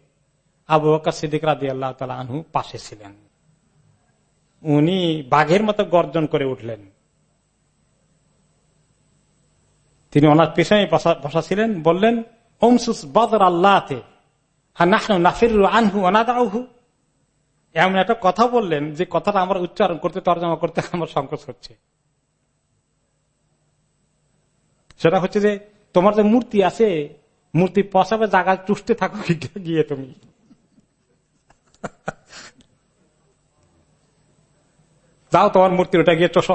আবু বকর সিদ্দিক রাজি আল্লাহ তালা আনহু পাশে ছিলেন। উনি বাঘের মতো গর্জন করে উঠলেন। তিনি ওনার পেছনে বসা ছিলেন বললেন ওমসুস বদর আল্লাহতে এমন একটা কথা বললেন যে কথাটা আমার উচ্চারণ করতে, তর্জমা করতে আমার সংকোচ হচ্ছে। সেটা হচ্ছে যে, তোমার যে মূর্তি আছে, মূর্তি পশাবে জায়গায় চুষতে থাকো গিয়ে তুমি। যাও তোমার মূর্তি ওটা গিয়ে চোষ।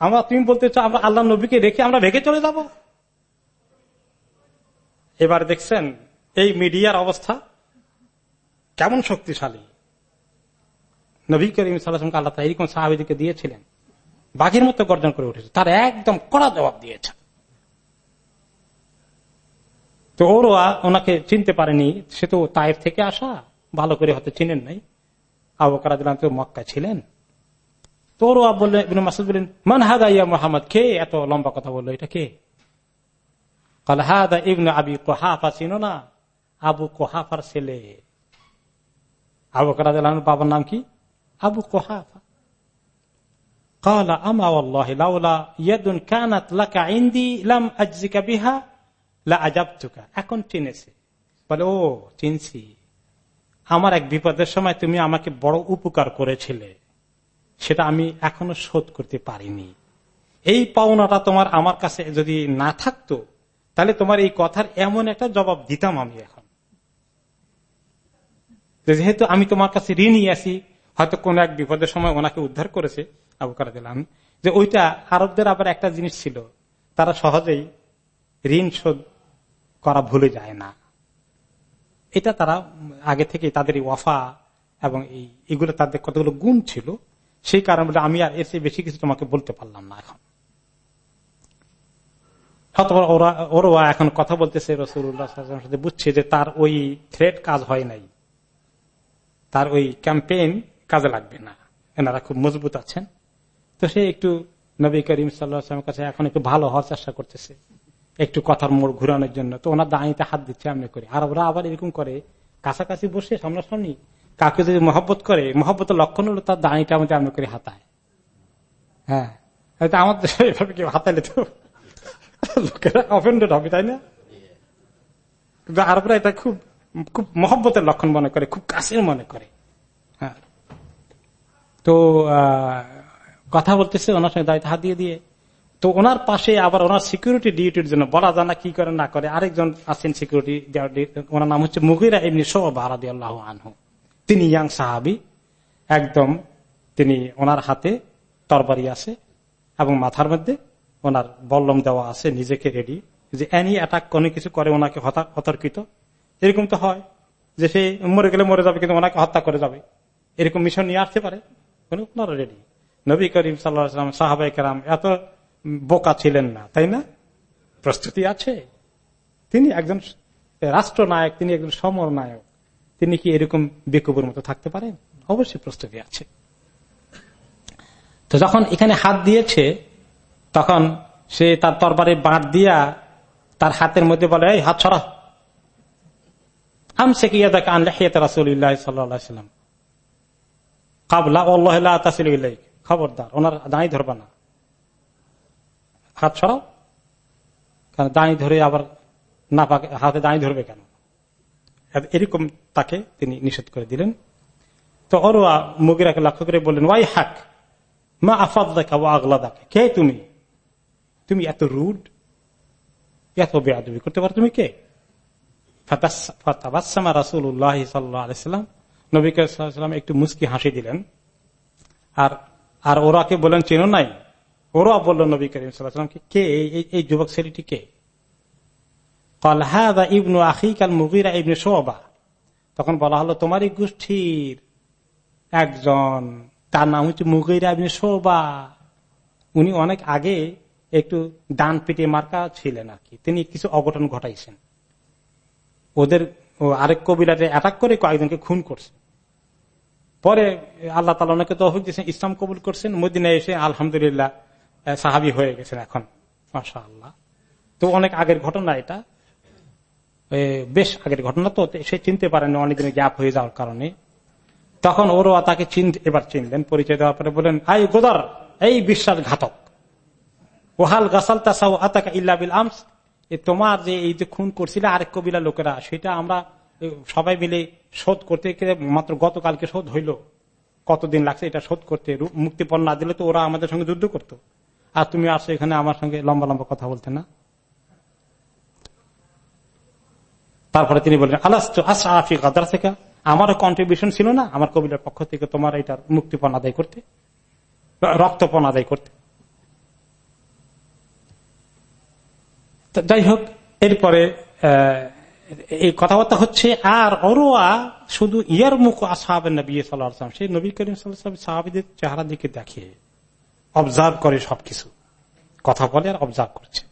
আমরা তুমি বলতে চাও, আমরা আল্লাহ নবীকে রেখে আমরা ভেগে চলে যাব? এবার দেখছেন, এই মিডিয়ার অবস্থা কেমন শক্তিশালী। নবী করিম সাল্লাহামকে আল্লাহ এইরকম সাহাবিদিকে দিয়েছিলেন, বাঘের মতো গর্জন করে উঠেছে। তার একদম কড়া জবাব দিয়েছে। তো ওরা ওনাকে চিনতে পারেনি, সে তো তায়ের থেকে আসা, ভালো করে হয়তো চিনেন নাই। আবকার মক্কা ছিলেন। তোর বললেন মাসুদ বললেন মান হাদা ইয়া মোহাম্মদ? কে? এত লম্বা কথা বলল, এটা কে? কাল হাদা ইবনে আবি কোহাফা চিনো না? আবু কোহাফার ছেলে। আবু করাদ বাবার নাম কি? আবু কোহাফা। এখন চিনেছে বলে, ও, চিনছি। আমার এক বিপদের সময় তুমি আমাকে বড় উপকার করেছিলে। সেটা আমি এখনও শোধ করতে পারিনি। এই পাওনাটা তোমার আমার কাছে যদি না থাকতো, তাহলে তোমার এই কথার এমন একটা জবাব দিতাম আমি এখন। যেহেতু আমি তোমার কাছে ঋণই আছি, হয়তো কোন এক বিপদের সময় ওনাকে উদ্ধার করেছে আবু কারা দিলাম যে ওইটা আরবদের আবার একটা জিনিস ছিল, তারা সহজেই ঋণ শোধ করা ভুলে যায় না। এটা তারা আগে থেকে তাদের এই ওয়াফা এবং এই এগুলো তাদের কতগুলো গুণ ছিল সেই কারণে বলে, আমি আর এসে বেশি কিছু তোমাকে বলতে পারলাম না এখন। ওরা এখন কথা বলতেছে রসুল্লাহ বুঝছে যে তার ওই থ্রেড কাজ হয় নাই। তার ওই ক্যাম্পেইন কাজে লাগবে না। এনারা খুব মজবুত আছেন। তো সে একটু নবী করিম সাল্লামের কাছে এখন একটু ভালো হওয়ার চেষ্টা করতেছে। একটু কথার মোড় ঘুরানোর জন্য। তো ওনার দাঁড়িতে হাত দিচ্ছে, আমি করি। আর ওরা আবার এরকম করে। কাছাকাছি বসে সামনাসামনি কাকে যদি মহব্বত করে মহব্বতের লক্ষণ হলো তার দাঁড়িটা আমাদের আমি করে হাতায়। হ্যাঁ। আমার দেশে এভাবে কেউ হাতাইলে তো লোকেরা অফেন্ডেড হবে তাই না? আরবরা এটা খুব খুব মহব্বতের লক্ষণ মনে করে খুব কাছের মনে করে। হ্যাঁ। তো কথা বলতেছে ওনার সঙ্গে দায়িত্ব হাত দিয়ে দিয়ে। তো ওনার পাশে আবার ওনার সিকিউরিটি ডিউটির জন্য বলা জানা কি করে না করে আরেকজন আছেন সিকিউরিটি ওনার নাম হচ্ছে মুগিরা এমনি সব আরাদি আল্লাহ আনহু। তিনি ইয়াং সাহাবি। একদম তিনি ওনার হাতে তরবারি আছে এবং মাথার মধ্যে ওনার বল্লম দেওয়া আছে নিজেকে রেডি যে এনি অ্যাটাক কোনো কিছু করে ওনাকে হতর্কিত। এরকম তো হয় যে সে মরে গেলে মরে যাবে কিন্তু ওনাকে হত্যা করে যাবে। এরকম মিশন নিয়ে আসতে পারে ওনারা রেডি নবী করিম সাল্লাম সাহাবাই কালাম এত বোকা ছিলেন না তাই না? প্রস্তুতি আছে। তিনি একজন রাষ্ট্রনায়ক তিনি একজন সমর নায়ক। তিনি কি এরকম বেকুবের মতো থাকতে পারেন? অবশ্যই প্রস্তুতি আছে। তো যখন এখানে হাত দিয়েছে, তখন সে তার তরবারে বাঁট দিয়া তার হাতের মধ্যে বলে, এই হাত ছড়া আমসে কি ইয়াদাকে আনলে হেত রাসুল্লাহ সাল্লাম। কাবলা তাসিল খবরদার, ওনার দাঁড়ি ধরবা না। হাত ছড়াও কারণ দাঁড়ি ধরে আবার না হাতে দাঁড়ি ধরবে কেন? এরকম তাকে তিনি নিষেধ করে দিলেন। তো অরোয়া মুগিরাকে লক্ষ্য করে বললেন, ওয়াই হাক, মা আফাদ দেখা ও আগলা দেখে কে তুমি? তুমি এত রুড, এত বেআবি করতে পারো, তুমি কে? একটু মুস্কি হাসি দিলেন। আর আর ওরাকে বলেন চেনো নাই? ওরা বলল, নবী করিম সাল্লামকে, কে এই যুবক ছেলেটি কে? ইবনু আখিকাল মুগিরা ইবনু সোবা তখন বলা হলো, তোমারই গোষ্ঠীর একজন, তার নাম হচ্ছে মুগিরা ইবনু সোবা উনি অনেক আগে একটু ডান পিটে মার্কা ছিলেন আর কি। তিনি কিছু অঘটন ঘটাইছেন। ওদের আরেক কবিলাতে অ্যাটাক করে কয়েকজনকে খুন করছে পরে আল্লাহ তালা ওনাকে তো দিয়েছেন, ইসলাম কবুল করছেন। মদিনা এসে আলহামদুলিল্লাহ সাহাবি হয়ে গেছেন এখন মাসা আল্লাহ তো অনেক আগের ঘটনা এটা। বেশ আগের ঘটনা তো সে চিনতে পারেন অনেকদিনের গ্যাপ হয়ে যাওয়ার কারণে। তখন ওরও তাকে চিন, এবার চিনলেন, পরিচয় দেওয়ার পরে বলেন আই গোদার, এই বিশ্বাসঘাতক। ওহাল গাছাল তাসাও আতাকা ইল্লাবিল আমস। তোমার যে এই যে খুন করছিল আরেক কবিলা লোকেরা, সেটা আমরা সবাই মিলে শোধ করতে মাত্র গতকালকে শোধ হইল। কতদিন লাগছে এটা শোধ করতে? মুক্তিপণ না দিলে তো ওরা আমাদের সঙ্গে যুদ্ধ করত। আর তুমি আসো এখানে আমার সঙ্গে লম্বা লম্বা কথা বলতে না। তারপরে তিনি বললেন, আলাস্ত আসা আফি গাদার থেকে আমারও কন্ট্রিবিউশন ছিল না, আমার কবিতার পক্ষ থেকে তোমার এটার মুক্তিপণ আদায় করতে, রক্তপণ আদায় করতে। যাই হোক, এরপরে এই কথাবার্তা হচ্ছে, আর অরোয়া শুধু ইয়ার মুখ আসাবেন নবী সাল্লাম সেই নবী করিম সাল্লাম সাহাবিদের চেহারা দিকে দেখে অবজার্ভ করে সবকিছু। কথা বলে আর অবজার্ভ করছে।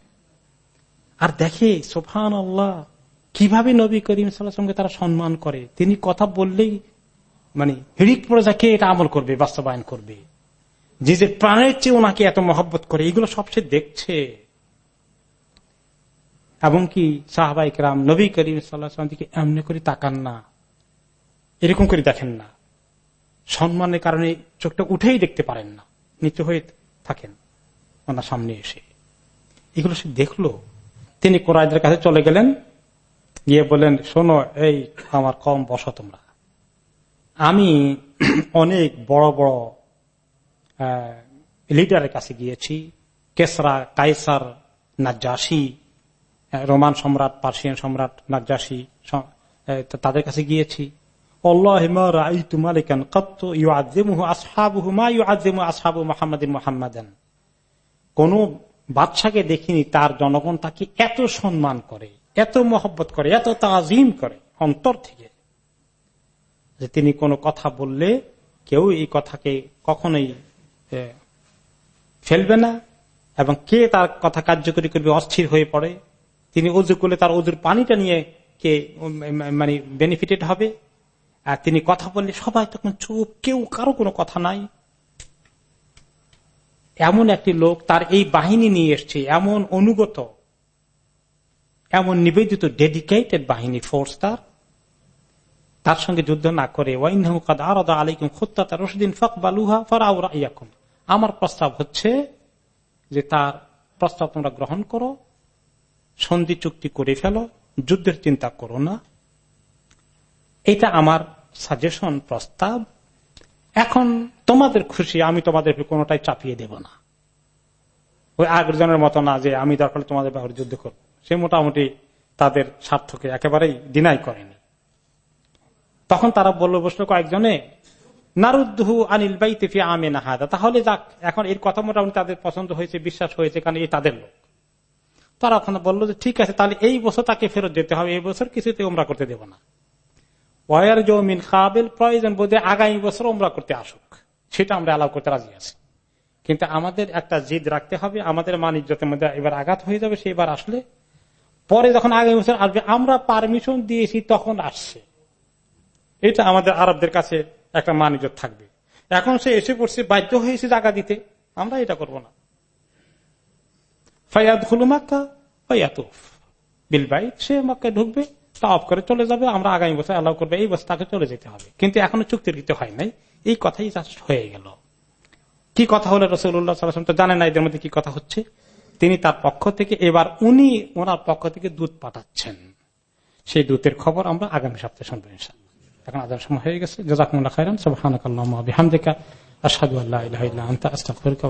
আর দেখে সোফান আল্লাহ কীভাবে নবী করিম সাল্লাহামকে তারা সম্মান করে? তিনি কথা বললেই মানে হিড়িক পড়ে যায় কে এটা আমল করবে, বাস্তবায়ন করবে। যে যে প্রাণের চেয়ে ওনাকে এত মহব্বত করে, এগুলো সব সে দেখছে। এবং কি সাহাবাইক রাম নবী করিম সাল্লাহাম দিকে এমনি করে তাকান না। এরকম করে দেখেন না। সম্মানের কারণে চোখটা উঠেই দেখতে পারেন না। নিচু হয়ে থাকেন ওনার সামনে এসে। এগুলো সে দেখল। তিনি কোরআদের কাছে চলে গেলেন। গিয়ে বলেন শোনো, এই আমার কম বস তোমরা। আমি অনেক বড় বড় লিডারের কাছে গিয়েছি। কেসরা কাইসার নাজ্জাসি রোমান সম্রাট, পার্সিয়ান সম্রাট, নাজ্জাসি তাদের কাছে গিয়েছি। কোন বাদশাকে দেখিনি, তার জনগণ তাকে এত সম্মান করে। এত মহব্বত করে, এত তাজিম করে, অন্তর থেকে, যে তিনি কোনো কথা বললে কেউ এই কথাকে কখনোই ফেলবে না, এবং কে তার কথা কার্যকরী করবে, অস্থির হয়ে পড়ে। তিনি উজু করলে তার উজুর পানিটা নিয়ে কে মানে বেনিফিটেড হবে। আর তিনি কথা বললে সবাই তখন চুপ, কেউ কারও কোনো কথা নাই। এমন একটি লোক তার এই বাহিনী নিয়ে এসছে, এমন অনুগত। এমন নিবেদিত ডেডিকেটেড বাহিনী ফোর্স তার। তার সঙ্গে যুদ্ধ না করে আলাইকুম ফক বালুহা আমার প্রস্তাব হচ্ছে যে তার প্রস্তাব তোমরা গ্রহণ করো, সন্ধি চুক্তি করে ফেলো, যুদ্ধের চিন্তা করো না। এটা আমার সাজেশন প্রস্তাব। এখন তোমাদের খুশি, আমি তোমাদের কোনটাই চাপিয়ে দেব না। ওই আগের জনের মতো না যে আমি দরকার তোমাদের ব্যাপারে যুদ্ধ করব। সে মোটামুটি তাদের স্বার্থকে একেবারেই ডিনাই করেনি। তখন তারা বলল বসল কয়েকজনে নারুদ্দহু আনিল বাইতে ফি আমে নাহাদা তাহলে যাক, এখন এর কথা মোটামুটি তাদের পছন্দ হয়েছে, বিশ্বাস হয়েছে, কারণ এই তাদের লোক। তারা ওখানে বলল যে, ঠিক আছে, তাহলে এই বছর তাকে ফেরত যেতে হবে, এই বছর কিছুতে ওমরা করতে দেব না। ওয়ার জমিন খাবেল, প্রয়োজন বোধে আগামী বছর ওমরা করতে আসুক। সেটা আমরা অ্যালাউ করতে রাজি আছি। কিন্তু আমাদের একটা জিদ রাখতে হবে, আমাদের মানিজ্যতের মধ্যে এবার আঘাত হয়ে যাবে সেবার আসলে পরে যখন আগামী বছর আসবে, আমরা পারমিশন দিয়েছি, তখন আসছে। এটা আমাদের আরবদের কাছে একটা মানিজ্য থাকবে। এখন সে এসে পড়ছে, বাধ্য হয়েছে জায়গা দিতে। আমরা এটা করব না। ফায়াদ হুলু মাক্কা, ফায়াতুফ। বিল বাইত, সে মক্কায় ঢুকবে অফ করে চলে যাবে, আমরা আগামী বছর অ্যালাউ করবে, এই বছর তাকে চলে যেতে হবে। কিন্তু এখনও চুক্তি দিতে হয় নাই, এই কথাই জাস্ট হয়ে গেল। কি কথা হলো রসুল্লাহ জানেন না এদের মধ্যে কি কথা হচ্ছে? তিনি তার পক্ষ থেকে, এবার উনি ওনার পক্ষ থেকে দুধ পাঠাচ্ছেন। সেই দূতের খবর আমরা আগামী সপ্তাহে শুনব এখন আদার সময় হয়ে গেছে। জাজাকুল্লাহ খাইরান সব হানাকাল্লাহ বিহামদিকা। আসাদু আল্লাহ আস্তাফরকা